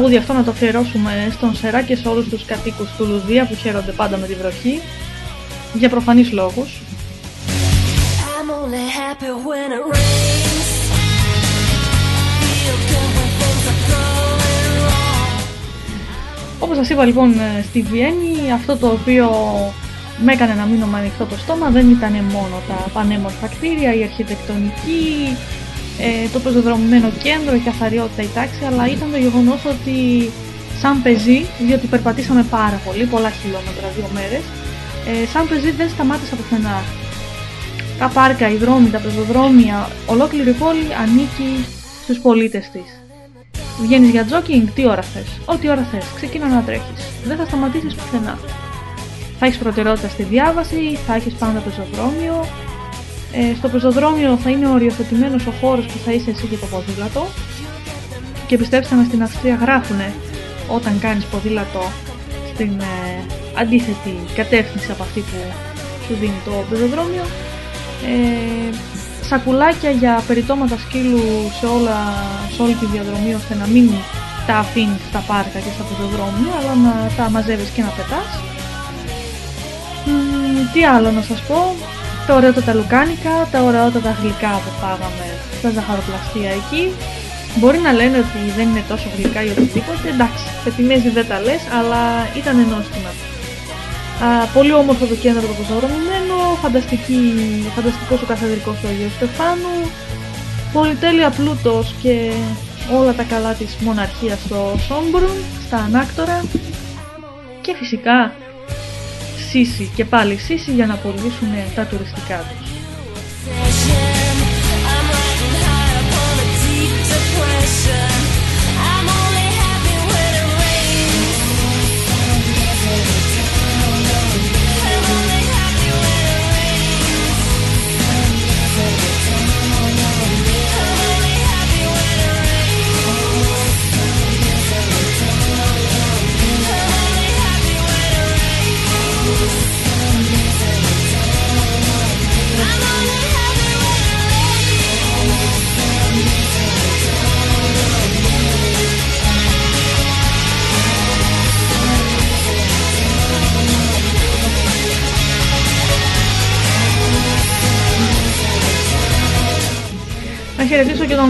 Τραγούδι αυτό να το αφιερώσουμε στον Σερά και σε όλους τους κατοίκους του Λουδία που χαίρονται πάντα με τη βροχή για προφανείς λόγους. I'm only happy when it rains. Feel good when things are going wrong. Όπως σας είπα λοιπόν ε, στη Βιέννη αυτό το οποίο με έκανε να μείνω με ανοιχτό το στόμα δεν ήταν μόνο τα πανέμορφα κτίρια, η αρχιτεκτονική, ε, το πεζοδρομημένο κέντρο, η καθαριότητα, η τάξη, αλλά ήταν το γεγονός ότι σαν πεζί, διότι περπατήσαμε πάρα πολύ, πολλά χιλιόμετρα, δύο μέρες, ε, σαν πεζί δεν σταμάτησα πουθενά. Τα πάρκα, οι δρόμοι, τα πεζοδρόμια, ολόκληρη η πόλη ανήκει στους πολίτες της. Βγαίνεις για τζόκινγκ, τι ώρα θες. Ό,τι ώρα θες. Ξεκίνα να τρέχεις. Δεν θα σταματήσεις πουθενά. Θα έχεις προτεραιότητα στη διάβαση, θα έχεις πάντα πεζοδρόμιο. Ε, στο πεζοδρόμιο θα είναι οριοθετημένος ο χώρος που θα είσαι εσύ και το ποδήλατο. Και πιστέψτε με στην Αυστρία γράφουνε όταν κάνεις ποδήλατο στην ε, αντίθετη κατεύθυνση από αυτή που σου δίνει το πεζοδρόμιο. Ε, σακουλάκια για περιτώματα σκύλου σε, όλα, σε όλη τη διαδρομή ώστε να μην τα αφήνεις στα πάρκα και στα πεζοδρόμια αλλά να τα μαζεύεις και να πετάς. Μ, τι άλλο να σας πω, τα ωραιότατα λουκάνικα, τα ωραιότατα γλυκά που φάγαμε στα ζαχαροπλαστεία εκεί. Μπορεί να λένε ότι δεν είναι τόσο γλυκά ή οτιδήποτε, εντάξει, σε τιμές δεν τα λες, αλλά ήταν νόστιμα. Α, πολύ όμορφο το κέντρο το πεζοδρομημένο, φανταστική, φανταστικός ο καθεδρικός του Αγίου Στεφάνου, πολυτέλεια πλούτος και όλα τα καλά της μοναρχίας στο Σόμπρουν, στα Ανάκτορα και φυσικά Σύση και πάλι Σύση για να απολύσουν τα τουριστικά τους.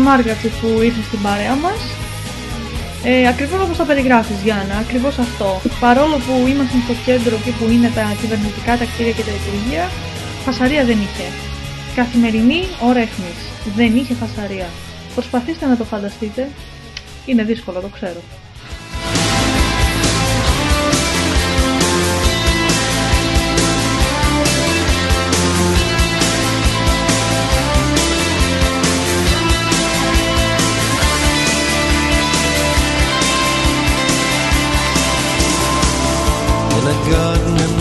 Μάργατσι που ήρθε στην παρέα μας. Ε, ακριβώς όπως τα περιγράφεις Γιάννα, ακριβώς αυτό. Παρόλο που ήμασταν στο κέντρο εκεί που είναι τα κυβερνητικά, τα κτίρια και τα υπουργεία, φασαρία δεν είχε. Καθημερινή ώρα αιχμής. Δεν είχε φασαρία. Προσπαθήστε να το φανταστείτε. Είναι δύσκολο, το ξέρω.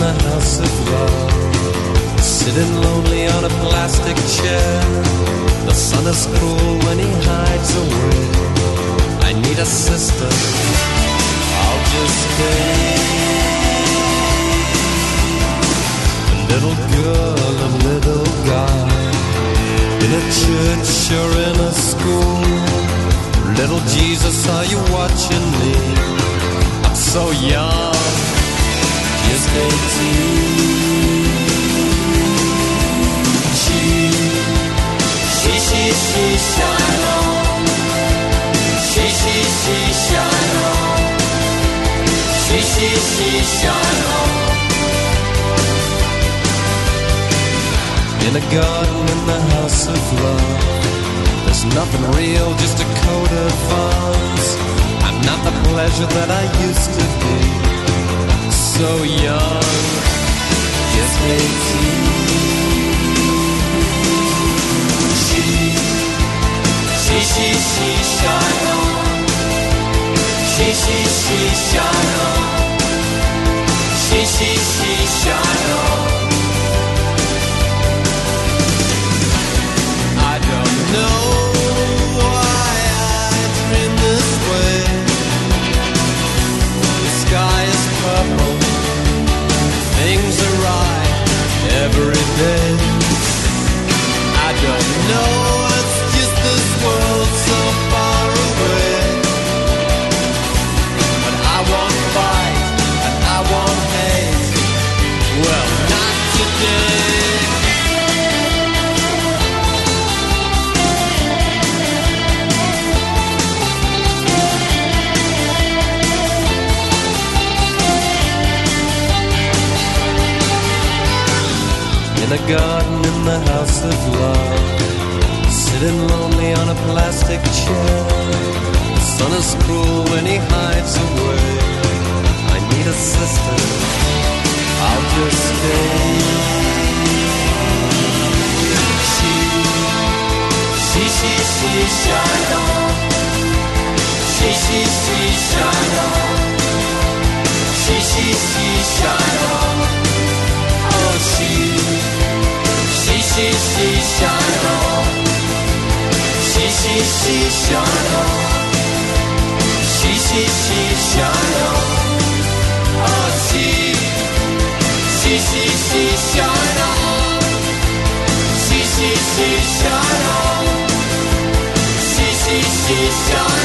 The house of love. Sitting lonely on a plastic chair. The sun is cruel when he hides away. I need a sister. I'll just stay. A little girl, a little guy. In a church or in a school. Little Jesus, are you watching me? I'm so young In a garden in the house of love, there's nothing real, just a coat of arms. I'm not the pleasure that I used to be so young, just eighteen. She, she, she, she, shine on. She, she, she, shine on. She, she, she, shine on. I don't know Things are right every day. I don't know, it's just this world so far away. But I won't fight, and I won't hate. Well, not today. In a garden in the house of love, sitting lonely on a plastic chair. The sun is cruel when he hides away. I need a sister, I'll just stay. She, she, she, she, shine. She, she, she, shine. She, she, she, shine. 嘻嘻相融，息息息相融，息息息相融，哦息，息息息相融，息息息相融，息息息相。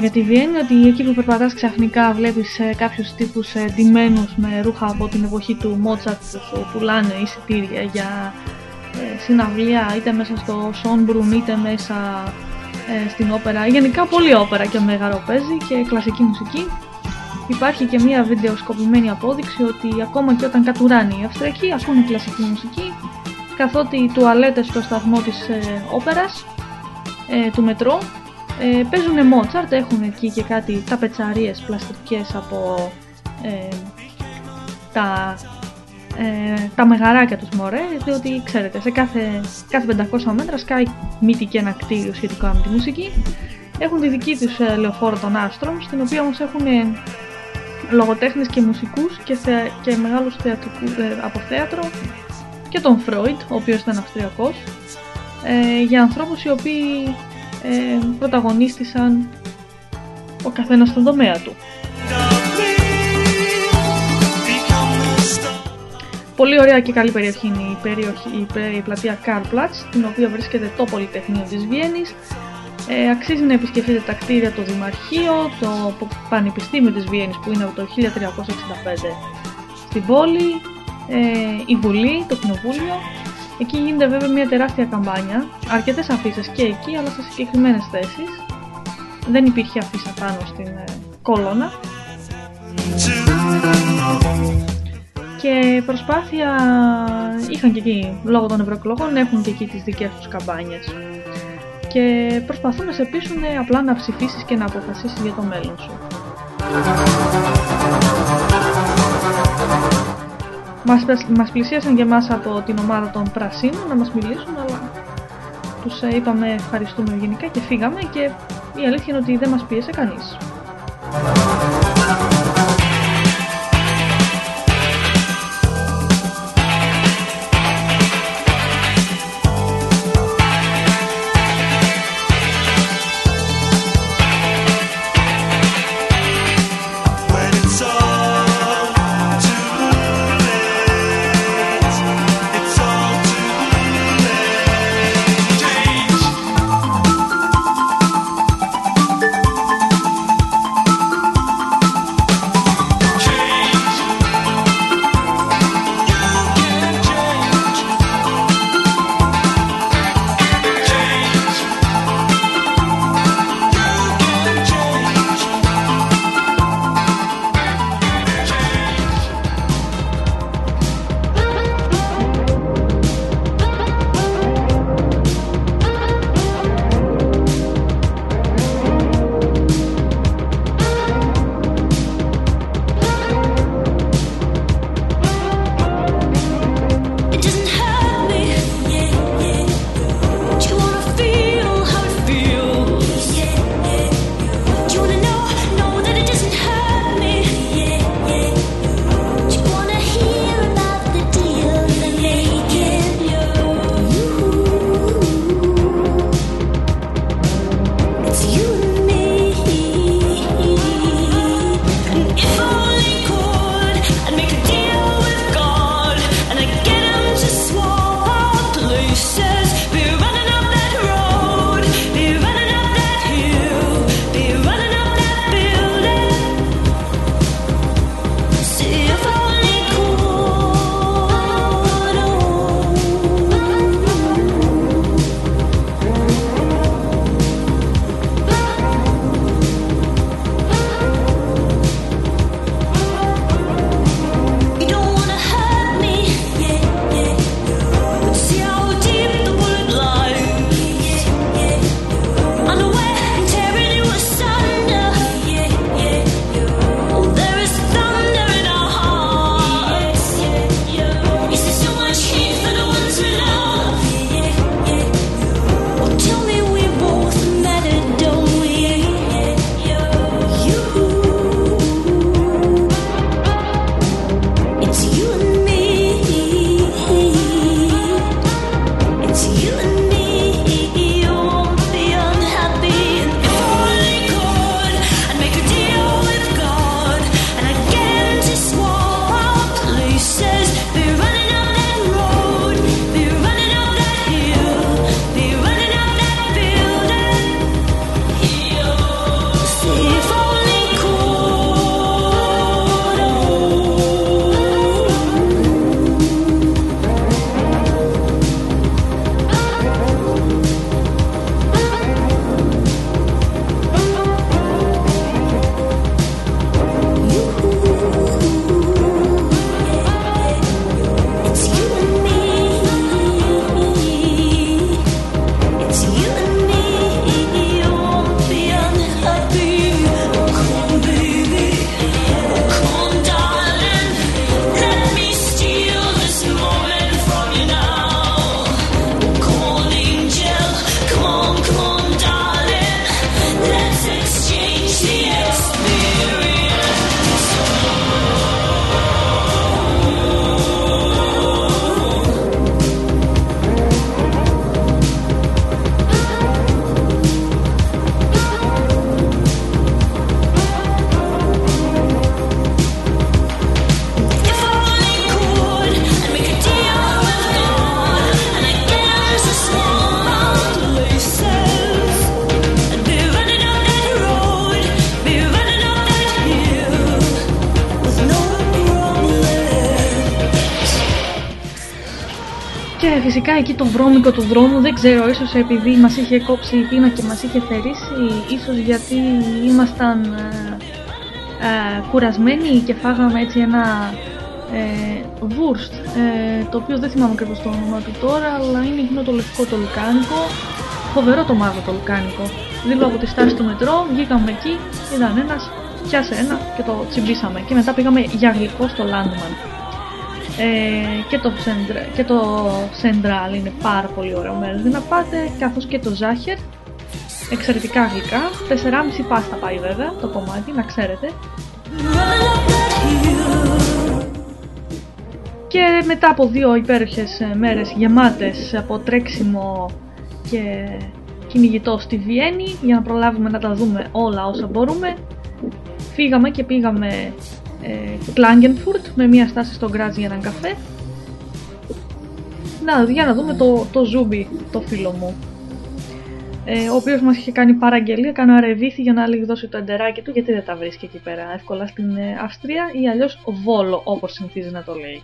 Για τη Βιέννη, ότι εκεί που περπατάς ξαφνικά βλέπεις ε, κάποιους τύπους ε, ντυμένους με ρούχα από την εποχή του Μότσαρτ που σου πουλάνε εισιτήρια για ε, συναυλία είτε μέσα στο Σόνμπρουν είτε μέσα ε, στην όπερα. Γενικά πολύ όπερα και μέγαρο παίζει και κλασική μουσική. Υπάρχει και μια βιντεοσκοπημένη απόδειξη ότι ακόμα και όταν κατουράνει οι Αυστριακοί ακούνε κλασική μουσική καθότι οι τουαλέτες στο σταθμό της ε, όπερας ε, του μετρό ε, παίζουν Μότσαρτ, έχουν εκεί και κάτι ταπετσαρίες πλαστικές από ε, τα, ε, τα μεγαράκια τους μωρέ, διότι ξέρετε σε κάθε, κάθε 500 μέτρα σκάει μύτη και ένα κτίριο σχετικά με τη μουσική. Έχουν τη δική τους ε, λεωφόρο των Άστρων, στην οποία όμως έχουν ε, λογοτέχνες και μουσικούς και, θε, και μεγάλους θεατρικού, ε, από θέατρο και τον Φρόιντ, ο οποίος ήταν Αυστριακός, ε, για ανθρώπους οι οποίοι ε, πρωταγωνίστησαν ο καθένας στον τομέα του. Πολύ ωραία και καλή περιοχή είναι η, περιοχή, η, πε- η πλατεία Karlplatz, την οποία βρίσκεται το Πολυτεχνείο της Βιέννης. Ε, αξίζει να επισκεφτείτε τα κτίρια το Δημαρχείο, το Πο- Πανεπιστήμιο της Βιέννης που είναι από το 1365 στην πόλη, ε, η Βουλή, το Κοινοβούλιο. Εκεί γίνεται βέβαια μια τεράστια καμπάνια, αρκετές αφήσεις και εκεί, αλλά σε συγκεκριμένες θέσεις. Δεν υπήρχε αφίσα πάνω στην ε, κόλωνα. Και προσπάθεια είχαν και εκεί, λόγω των ευρωεκλογών, έχουν και εκεί τις δικές τους καμπάνιες. Και προσπαθούν να σε πείσουν απλά να ψηφίσεις και να αποφασίσεις για το μέλλον σου. Μας, πες- μας πλησίασαν και εμάς από την ομάδα των Πρασίνων να μας μιλήσουν, αλλά τους ε, είπαμε ευχαριστούμε γενικά και φύγαμε και η αλήθεια είναι ότι δεν μας πίεσε κανείς. Φυσικά εκεί το βρώμικο του δρόμου, δεν ξέρω, ίσως επειδή μας είχε κόψει η πείνα και μας είχε θερήσει, ίσως γιατί ήμασταν ε, ε, κουρασμένοι και φάγαμε έτσι ένα ε, βουρστ, ε, το οποίο δεν θυμάμαι ακριβώς το όνομα του τώρα, αλλά είναι εκείνο το λευκό το λουκάνικο, φοβερό το μαύρο το λουκάνικο. Δίπλα από τη στάση του μετρό, βγήκαμε εκεί, ήταν ένας, πιάσε ένα και το τσιμπήσαμε. Και μετά πήγαμε για γλυκό στο Landman. Ε, και, το Centra- και το Central είναι πάρα πολύ ωραίο μέρος. Για να πάτε, καθώς και το Ζάχερ, εξαιρετικά γλυκά, 4,5 πάστα πάει βέβαια το κομμάτι, να ξέρετε. Και μετά από δύο υπέροχες ε, μέρες γεμάτες από τρέξιμο και κυνηγητό στη Βιέννη για να προλάβουμε να τα δούμε όλα όσα μπορούμε φύγαμε και πήγαμε ε, Klagenfurt με μία στάση στο Γκράτζ για έναν καφέ. Να, για να δούμε το, το Ζούμπι, το φίλο μου. Ε, ο οποίος μας είχε κάνει παραγγελία, κάνω αρεβήθη για να δώσει το εντεράκι του γιατί δεν τα βρίσκει εκεί πέρα. Εύκολα στην ε, Αυστρία ή αλλιώς Βόλο όπως συνηθίζει να το λέει.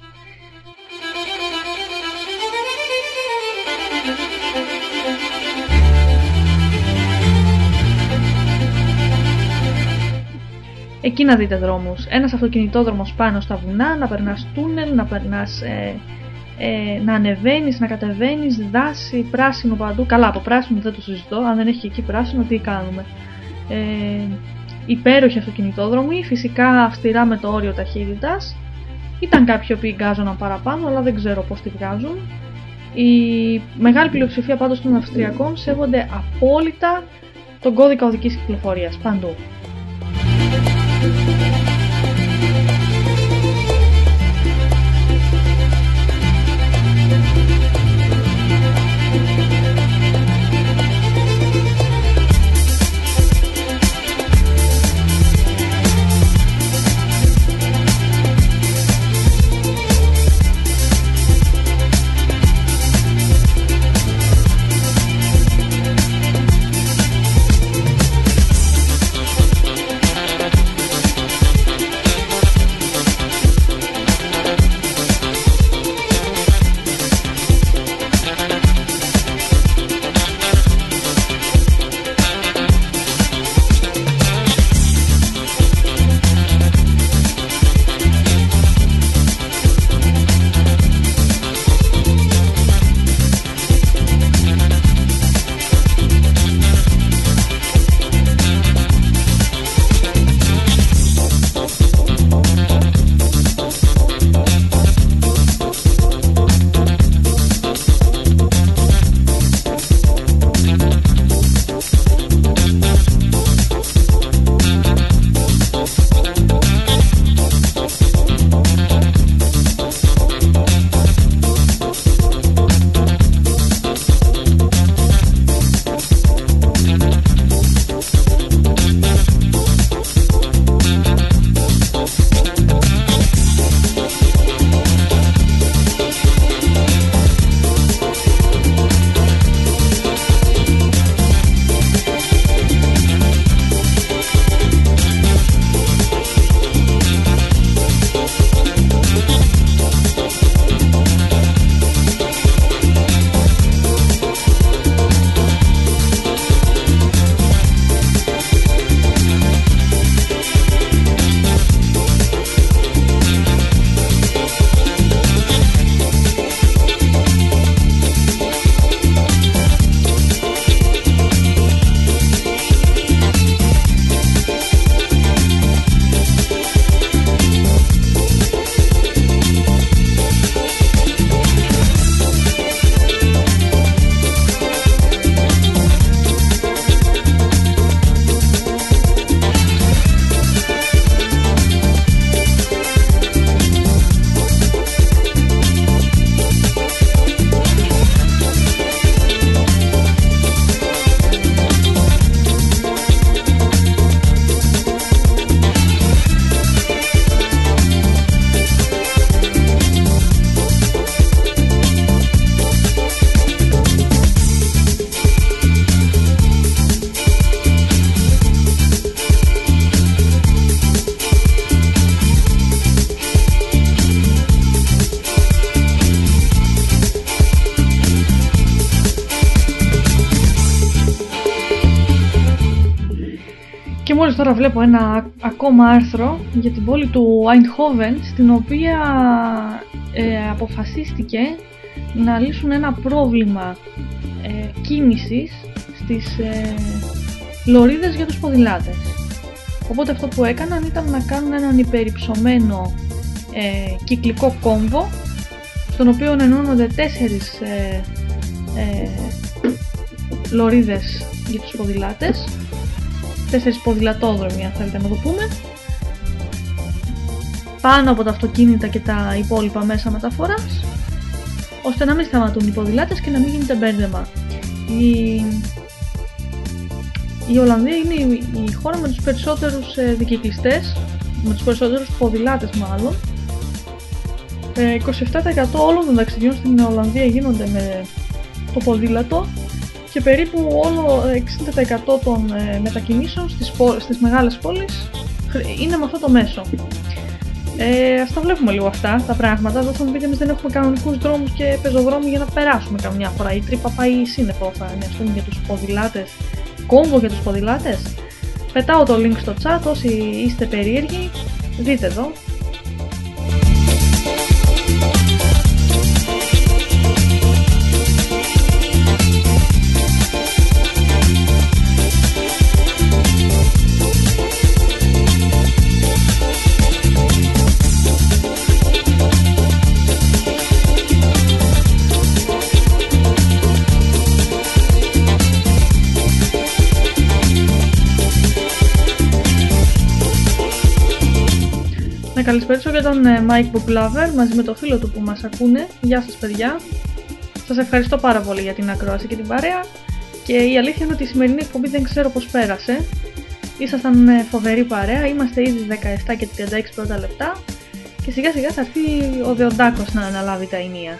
Εκεί να δείτε δρόμους. Ένας αυτοκινητόδρομος πάνω στα βουνά, να περνάς τούνελ, να περνάς... Ε, ε, να ανεβαίνεις, να κατεβαίνεις, δάση, πράσινο παντού. Καλά, από πράσινο δεν το συζητώ. Αν δεν έχει εκεί πράσινο, τι κάνουμε. Ε, υπέροχοι αυτοκινητόδρομοι, φυσικά αυστηρά με το όριο ταχύτητας. Ήταν κάποιοι που γκάζοναν παραπάνω, αλλά δεν ξέρω πώς τη βγάζουν. Η μεγάλη πλειοψηφία πάντως των Αυστριακών σέβονται απόλυτα τον κώδικα οδικής κυκλοφορίας παντού. Μόλις τώρα βλέπω ένα ακόμα άρθρο για την πόλη του Eindhoven στην οποία ε, αποφασίστηκε να λύσουν ένα πρόβλημα ε, κίνησης στις ε, λωρίδες για τους ποδηλάτες. Οπότε αυτό που έκαναν ήταν να κάνουν έναν υπερυψωμένο ε, κυκλικό κόμβο στον οποίο ενώνονται τέσσερις ε, ε, λωρίδες για τους ποδηλάτες τέσσερις ποδηλατόδρομοι αν θέλετε να το πούμε πάνω από τα αυτοκίνητα και τα υπόλοιπα μέσα μεταφοράς ώστε να μην σταματούν οι ποδηλάτες και να μην γίνεται μπέρδεμα. Η, η Ολλανδία είναι η, η χώρα με τους περισσότερους ε, δικυκλιστές, με τους περισσότερους ποδηλάτες μάλλον. Ε, 27% όλων των ταξιδιών στην Ολλανδία γίνονται με το ποδήλατο και περίπου όλο ε, 60% των ε, μετακινήσεων στις, πο- στις μεγάλες πόλεις χρ- είναι με αυτό το μέσο. Ε, ας τα βλέπουμε λίγο αυτά τα πράγματα. Εδώ θα μου πείτε εμείς δεν έχουμε κανονικούς δρόμους και πεζοδρόμοι για να περάσουμε καμιά φορά. Η τρύπα πάει σύννεφο θα είναι ας πούμε για τους ποδηλάτες. Κόμβο για τους ποδηλάτες. Πετάω το link στο chat όσοι είστε περίεργοι. Δείτε εδώ. Καλησπέρισω και τον ε, Mike Booklover μαζί με το φίλο του που μας ακούνε. Γεια σας παιδιά. Σας ευχαριστώ πάρα πολύ για την ακρόαση και την παρέα. Και η αλήθεια είναι ότι η σημερινή εκπομπή δεν ξέρω πώς πέρασε. Ήσασταν ε, φοβερή παρέα, είμαστε ήδη 17 και 36 πρώτα λεπτά. Και σιγά σιγά θα έρθει ο Δεοντάκος να αναλάβει τα ενία.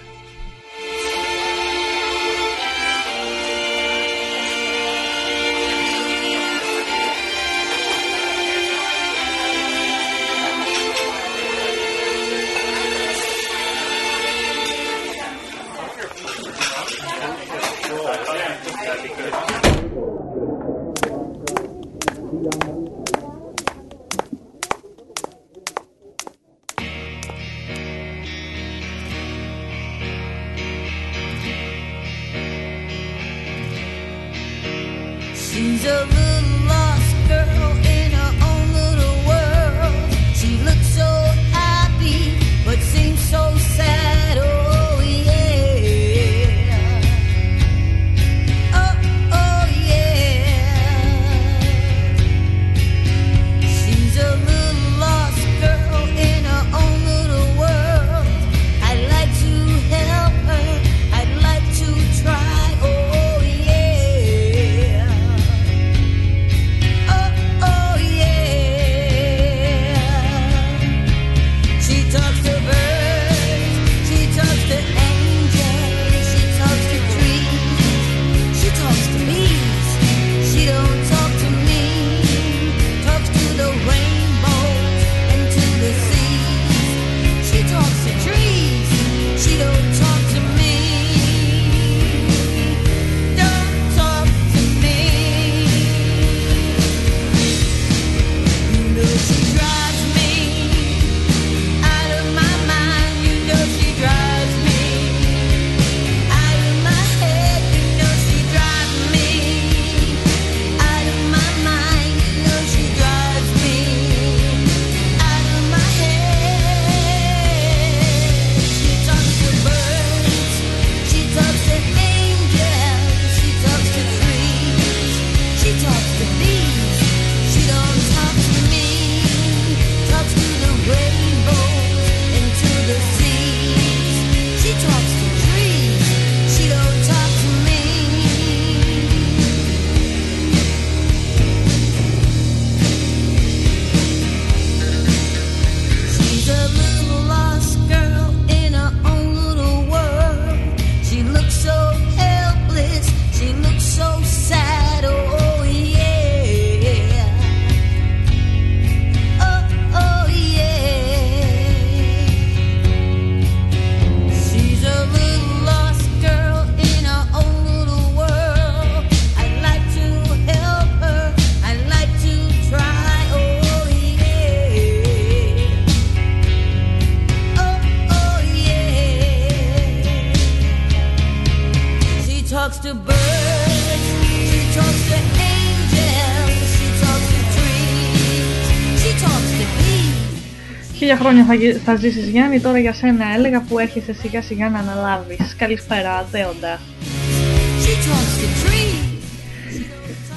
Χρόνια θα, γι- θα ζήσεις Γιάννη, τώρα για σένα έλεγα που έρχεσαι σιγά σιγά να αναλάβεις. Καλησπέρα, Δέοντα.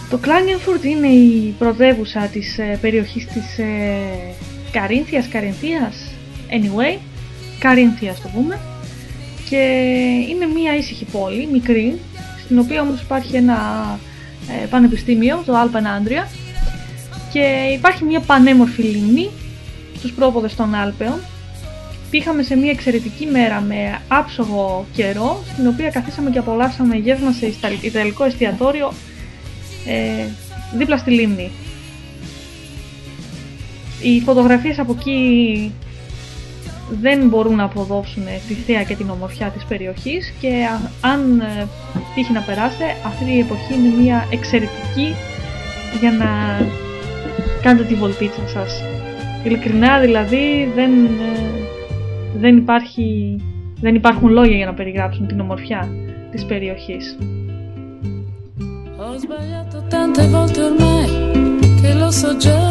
Το Klagenfurt είναι η πρωτεύουσα της ε, περιοχής της ε, Καρίνθιας, Καρινθίας, anyway, Καρίνθιας το πούμε. Και είναι μια ήσυχη πόλη, μικρή, στην οποία όμως υπάρχει ένα ε, πανεπιστήμιο, το Alpen Andria, και υπάρχει μια πανέμορφη λίμνη στους πρόποδες των Άλπαιων. Πήγαμε σε μια εξαιρετική μέρα με άψογο καιρό, στην οποία καθίσαμε και απολαύσαμε γεύμα σε ισταλ- ιταλικό εστιατόριο ε, δίπλα στη λίμνη. Οι φωτογραφίες από εκεί δεν μπορούν να αποδώσουν τη θέα και την ομορφιά της περιοχής και α- αν ε, τύχει να περάσετε, αυτή η εποχή είναι μια εξαιρετική για να κάνετε τη βολτίτσα σας. Ειλικρινά δηλαδή δεν, ε, δεν, υπάρχει, δεν υπάρχουν λόγια για να περιγράψουν την ομορφιά της περιοχής. Ho sbagliato tante volte ormai che lo so già.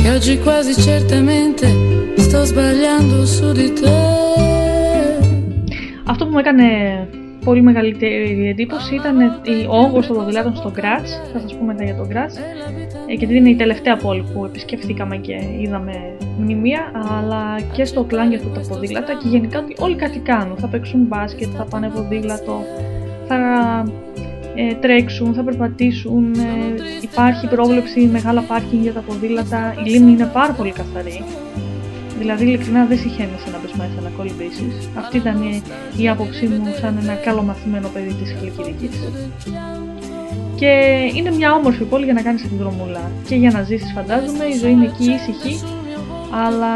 Che oggi quasi certamente sto sbagliando su di te. Αυτό που μου έκανε πολύ μεγαλύτερη εντύπωση ήταν η- ο όγκος των ποδηλάτων στο Γκράτς. Θα σας πούμε μετά για το Γκράτς. Ε, γιατί είναι η τελευταία πόλη που επισκεφθήκαμε και είδαμε μνημεία, αλλά και στο Κλάνγκερφουρτ τα ποδήλατα και γενικά ότι όλοι κάτι κάνουν. Θα παίξουν μπάσκετ, θα πάνε ποδήλατο, θα ε, τρέξουν, θα περπατήσουν. ε, υπάρχει πρόβλεψη μεγάλα πάρκινγκ για τα ποδήλατα. Η λίμνη είναι πάρα πολύ καθαρή. Δηλαδή, ειλικρινά δεν συχαίνεσαι να μπει μέσα να κολυμπήσει. Αυτή ήταν η, η άποψή μου σαν ένα καλομαθημένο παιδί της Χαλκιδική. Και είναι μια όμορφη πόλη για να κάνεις την δρομούλα. Και για να ζήσεις φαντάζομαι, η ζωή είναι εκεί ήσυχη, αλλά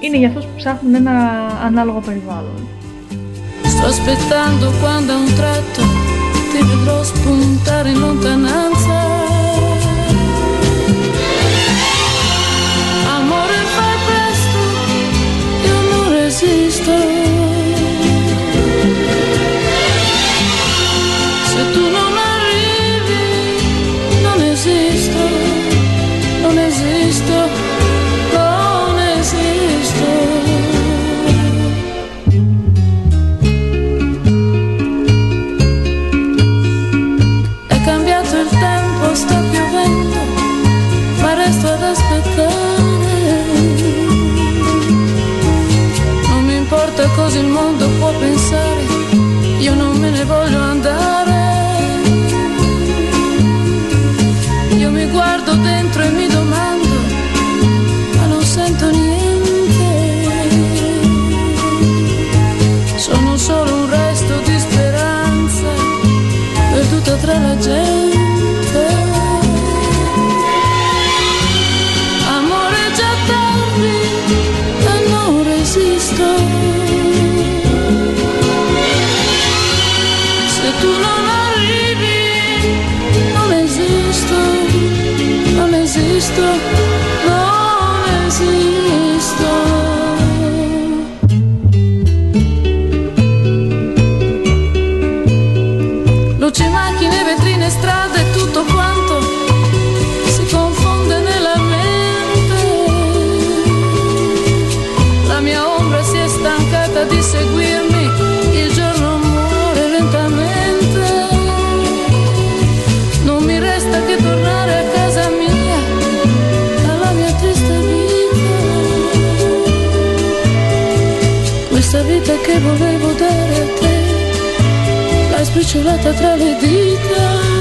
είναι για αυτούς που ψάχνουν ένα ανάλογο περιβάλλον. Sto aspettando quando a un tratto ti vedrò spuntare in lontananza. sister. crystal vita che volevo dare a te l'hai spicciolata tra le dita.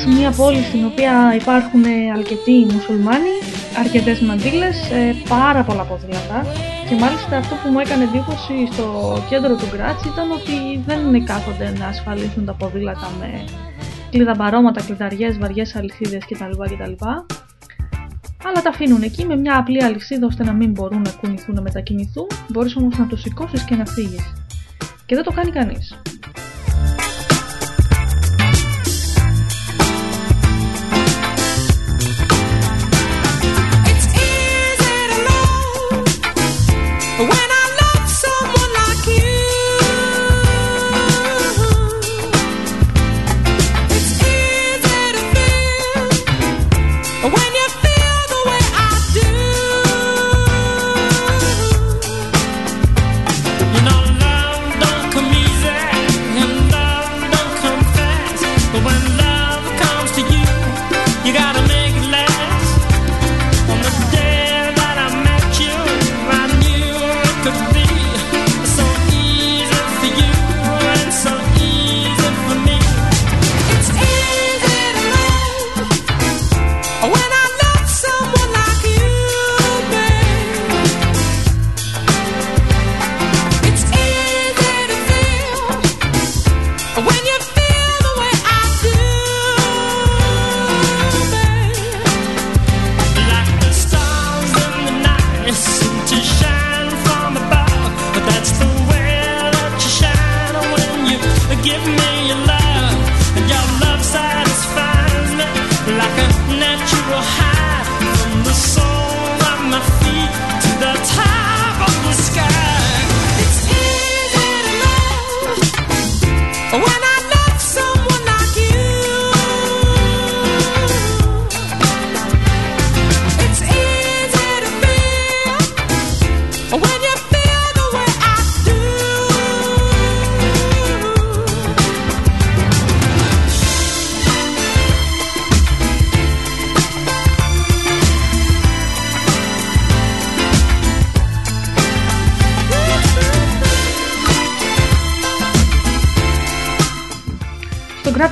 σε μια πόλη στην οποία υπάρχουν αρκετοί μουσουλμάνοι, αρκετές μαντήλες, ε, πάρα πολλά ποδήλατα και μάλιστα αυτό που μου έκανε εντύπωση στο κέντρο του Γκράτς ήταν ότι δεν κάθονται να ασφαλίσουν τα ποδήλατα με κλειδαμπαρώματα, κλειδαριές, βαριές αλυσίδες κτλ. κτλ. Αλλά τα αφήνουν εκεί με μια απλή αλυσίδα ώστε να μην μπορούν να κουνηθούν, να μετακινηθούν, Μπορείς όμως να το σηκώσεις και να φύγεις. Και δεν το κάνει κανείς.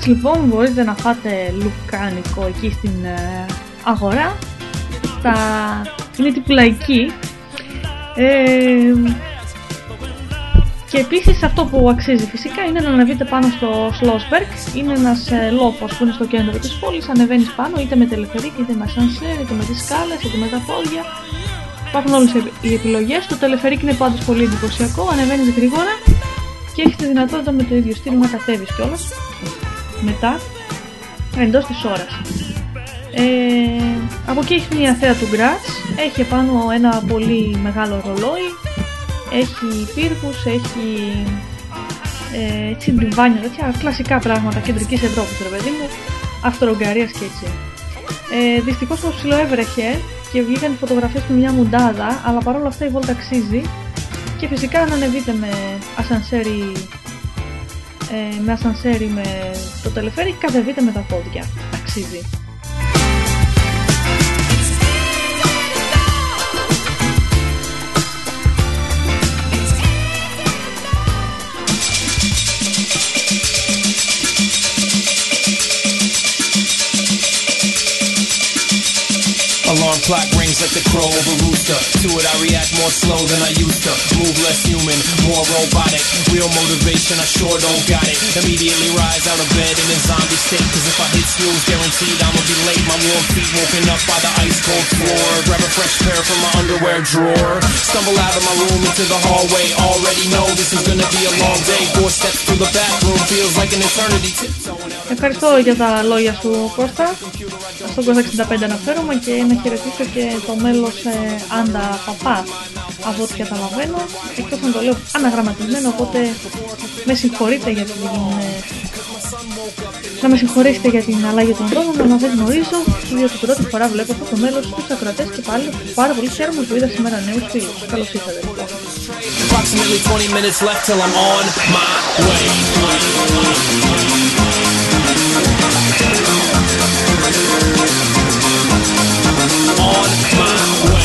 Λοιπόν, μπορείτε να φάτε λουκάνικο εκεί στην ε, αγορά. Τα... Είναι τυπουλαϊκή. Ε, και επίσης αυτό που αξίζει φυσικά είναι να ανεβείτε πάνω στο Σλόσπερκ. Είναι ένας ε, λόφο που είναι στο κέντρο της πόλης. Ανεβαίνεις πάνω είτε με τελεφερίκ είτε με ασανσέρ, είτε με τις σκάλες, είτε με τα πόδια. Υπάρχουν όλες οι επιλογές. Το τελεφερίκ είναι πάντως πολύ εντυπωσιακό. Ανεβαίνεις γρήγορα και έχεις τη δυνατότητα με το ίδιο στήριγμα να κατέβεις κιόλας. Μετά, εντός της ώρας. Ε, από εκεί έχει μια θέα του Γκράτς, έχει επάνω ένα πολύ μεγάλο ρολόι, έχει πύργους, έχει ε, τσιμπιβάνια, τέτοια κλασικά πράγματα κεντρικής Ευρώπης, ρε παιδί μου, Αυστρο-Ουγγαρίας και έτσι. Ε, δυστυχώς το ψιλοέβρεχε και βγήκαν οι φωτογραφίες του μια μουντάδα, αλλά παρόλα αυτά η βόλτα αξίζει και φυσικά αν ανεβείτε με ασανσέρι ε, με ασανσέρι με το τελεφέρι κατεβείτε με τα πόδια. Αξίζει. Alarm clock rings like the crow of a rooster. To it, I react more slow than I used to. Move less human, more robotic. Real motivation, I sure don't got it. Immediately rise out of bed in a zombie state. Cause if I hit snooze, guaranteed I'ma be late. My warm feet woken up by the ice cold floor. Grab a fresh pair from my underwear drawer. Stumble out of my room into the hallway. Already know this is gonna be a long day. Four steps through the bathroom feels like an eternity. Tiptoeing out. Ευχαριστώ για τα λόγια σου Κώστα. Στον Κώστα 65 αναφέρομαι και να χαιρετήσω και το μέλος ε, Άντα Παπά από ό,τι καταλαβαίνω. Εκτός αν το λέω αναγραμματισμένο, οπότε με συγχωρείτε για την... ε, να με συγχωρήσετε για την αλλαγή των τόνων, αλλά δεν γνωρίζω, διότι πρώτη φορά βλέπω αυτό το μέλος στους ακροατές και πάλι πάρα πολύ χαίρομαι που είδα σήμερα νέους φίλους. Καλώς ήρθατε λοιπόν. Approximately 20 minutes left till I'm on my way. On my way.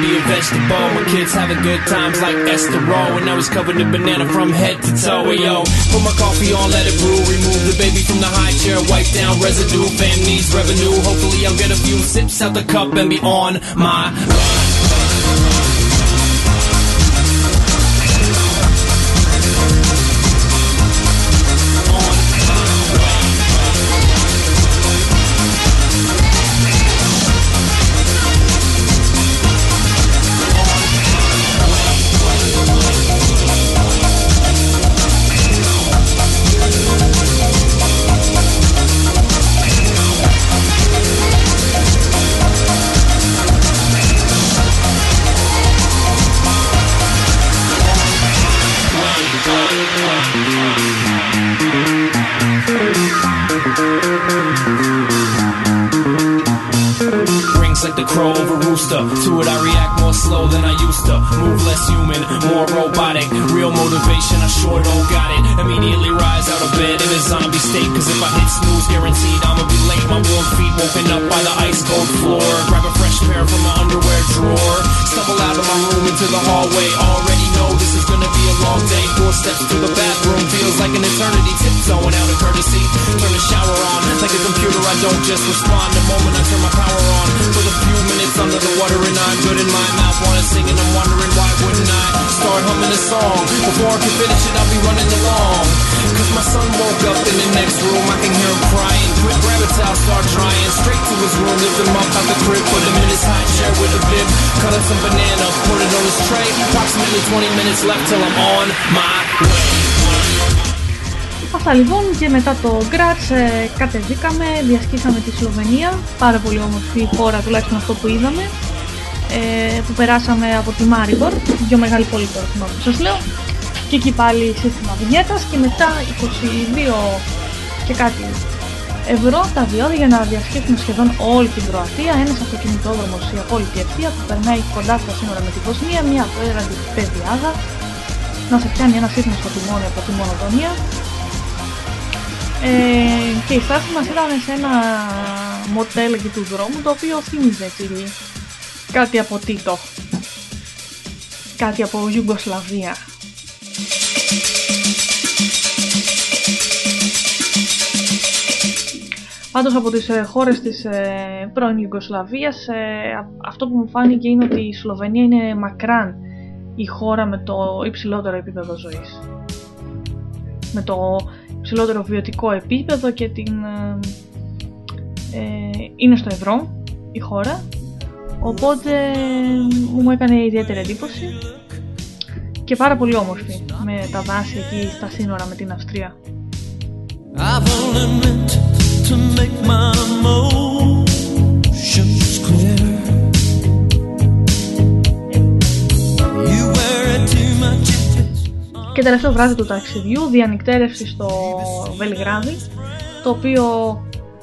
Be a vegetable. My kids having good times like Esther Row, and I was covered in banana from head to toe. Yo, put my coffee on, let it brew. Remove the baby from the high chair, wipe down residue. Fam needs revenue. Hopefully I'll get a few sips out the cup and be on my. Rings crow over rooster. To it, I react more slow than I used to. Move less human, more robotic. Real motivation, I sure don't got it. Immediately rise out of bed in a zombie state. Cause if I hit snooze, guaranteed I'ma be late. My warm feet woken up by the ice cold floor. Grab a fresh pair from my underwear drawer. Stumble out of my room into the hallway. Already know this is gonna be a long day. Four steps to the bathroom feels like an eternity. Tiptoeing out of courtesy. Turn the shower on. Like a computer, I don't just respond. The moment I turn my power on. For the few minutes under the water and I'm good in my mouth. Wanna sing and I'm wondering why wouldn't I start humming a song? Before I can finish it, I'll be running along. Cause my son woke up in the next room. I can hear him crying. Quick, grab a towel, start drying. Straight to his room, lift him up out the crib. Put him in his high chair with a bib. cut up some bananas, put it on his tray. Approximately 20 minutes left till I'm on my way. Αυτά λοιπόν και μετά το Γκράτς ε, κατεβήκαμε, διασκήσαμε τη Σλοβενία, πάρα πολύ όμορφη χώρα τουλάχιστον αυτό που είδαμε, ε, που περάσαμε από τη Μάριμπορ, πιο μεγάλη πόλη τώρα θυμάμαι που σας λέω, και εκεί πάλι σύστημα βινιέτας και μετά 22 και κάτι ευρώ τα διόδια για να διασχίσουμε σχεδόν όλη την Κροατία, ένας αυτοκινητόδρομος η απόλυτη ευθεία που περνάει κοντά στα σύνορα με την Βοσνία, μια απέραντη παιδιάδα, να σε πιάνει ένα σύστημα στο τιμόνι από τη μονοτονία ε, και η στάση μας ήταν σε ένα μοτέλ εκεί του δρόμου το οποίο θύμιζε έτσι κάτι από Τίτο. Κάτι από Ιουγκοσλαβία. Πάντως από τις ε, χώρες της ε, πρώην Ιουγκοσλαβίας ε, α- αυτό που μου φάνηκε είναι ότι η Σλοβενία είναι μακράν η χώρα με το υψηλότερο επίπεδο ζωής. Με το υψηλότερο βιωτικό επίπεδο και την... ε, ε, είναι στο ευρώ η χώρα οπότε μου έκανε ιδιαίτερη εντύπωση και πάρα πολύ όμορφη με τα δάση εκεί στα σύνορα με την Αυστρία. I've only meant to make my emotions clear. You wear it too much. Και τελευταίο βράδυ του ταξιδιού, διανυκτέρευση στο Βελιγράδι, το οποίο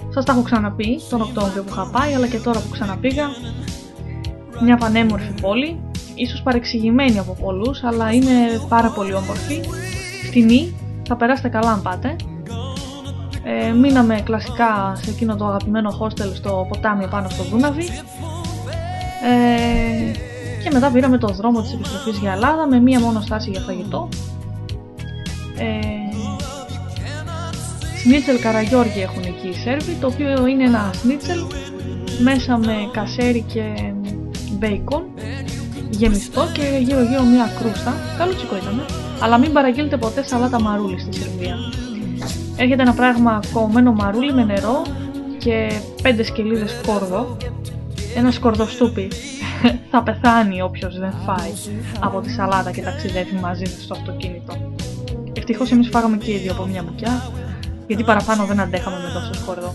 σας τα έχω ξαναπεί τον Οκτώβριο που είχα πάει, αλλά και τώρα που ξαναπήγα. Μια πανέμορφη πόλη, ίσως παρεξηγημένη από πολλούς, αλλά είναι πάρα πολύ όμορφη. Φτηνή, θα περάσετε καλά αν πάτε. Ε, μείναμε κλασικά σε εκείνο το αγαπημένο hostel στο ποτάμι πάνω στο Δούναβι. Ε, και μετά πήραμε το δρόμο της επιστροφής για Ελλάδα με μία μόνο στάση για φαγητό. Ε, σνίτσελ Καραγιώργη έχουν εκεί οι Σέρβοι, το οποίο είναι ένα σνίτσελ μέσα με κασέρι και μπέικον γεμιστό και γύρω γύρω μία κρούστα. Καλούτσικο ήταν, αλλά μην παραγγείλετε ποτέ σαλάτα μαρούλι στη Σερβία. Έρχεται ένα πράγμα κομμένο μαρούλι με νερό και πέντε σκελίδες κόρδο. Ένα σκορδοστούπι. Θα πεθάνει όποιος δεν φάει από τη σαλάτα και ταξιδεύει μαζί του στο αυτοκίνητο. Ευτυχώς εμείς φάγαμε και οι δύο από μια μπουκιά, γιατί παραπάνω δεν αντέχαμε με τόσο φόρμα.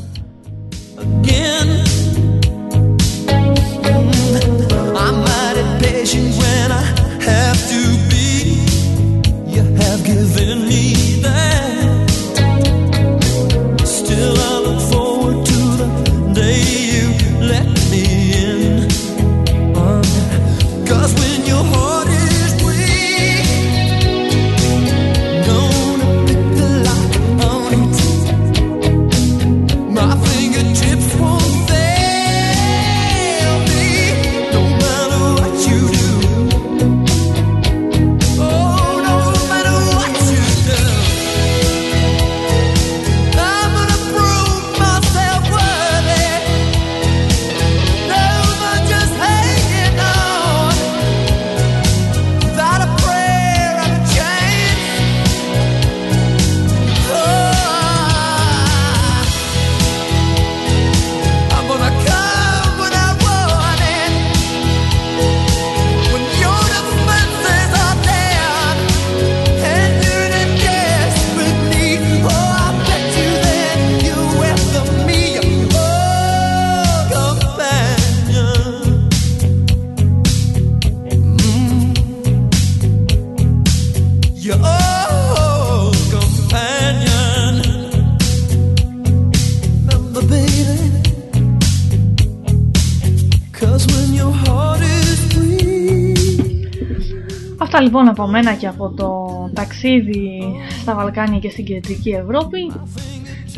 Λοιπόν από μένα και από το ταξίδι στα Βαλκάνια και στην Κεντρική Ευρώπη.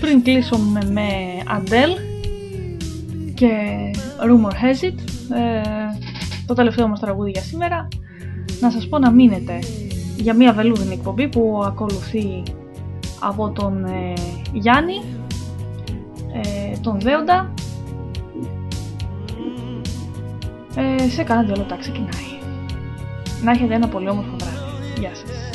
Πριν κλείσουμε με Adele και Rumor Has It, ε, το τελευταίο μας τραγούδι για σήμερα, να σας πω να μείνετε για μια βελούδινη εκπομπή που ακολουθεί από τον ε, Γιάννη, ε, τον Δέοντα, ε, σε κάνα δυο λεπτά ξεκινάει. Να έχετε ένα πολύ όμορφο βράδυ. Γεια σας.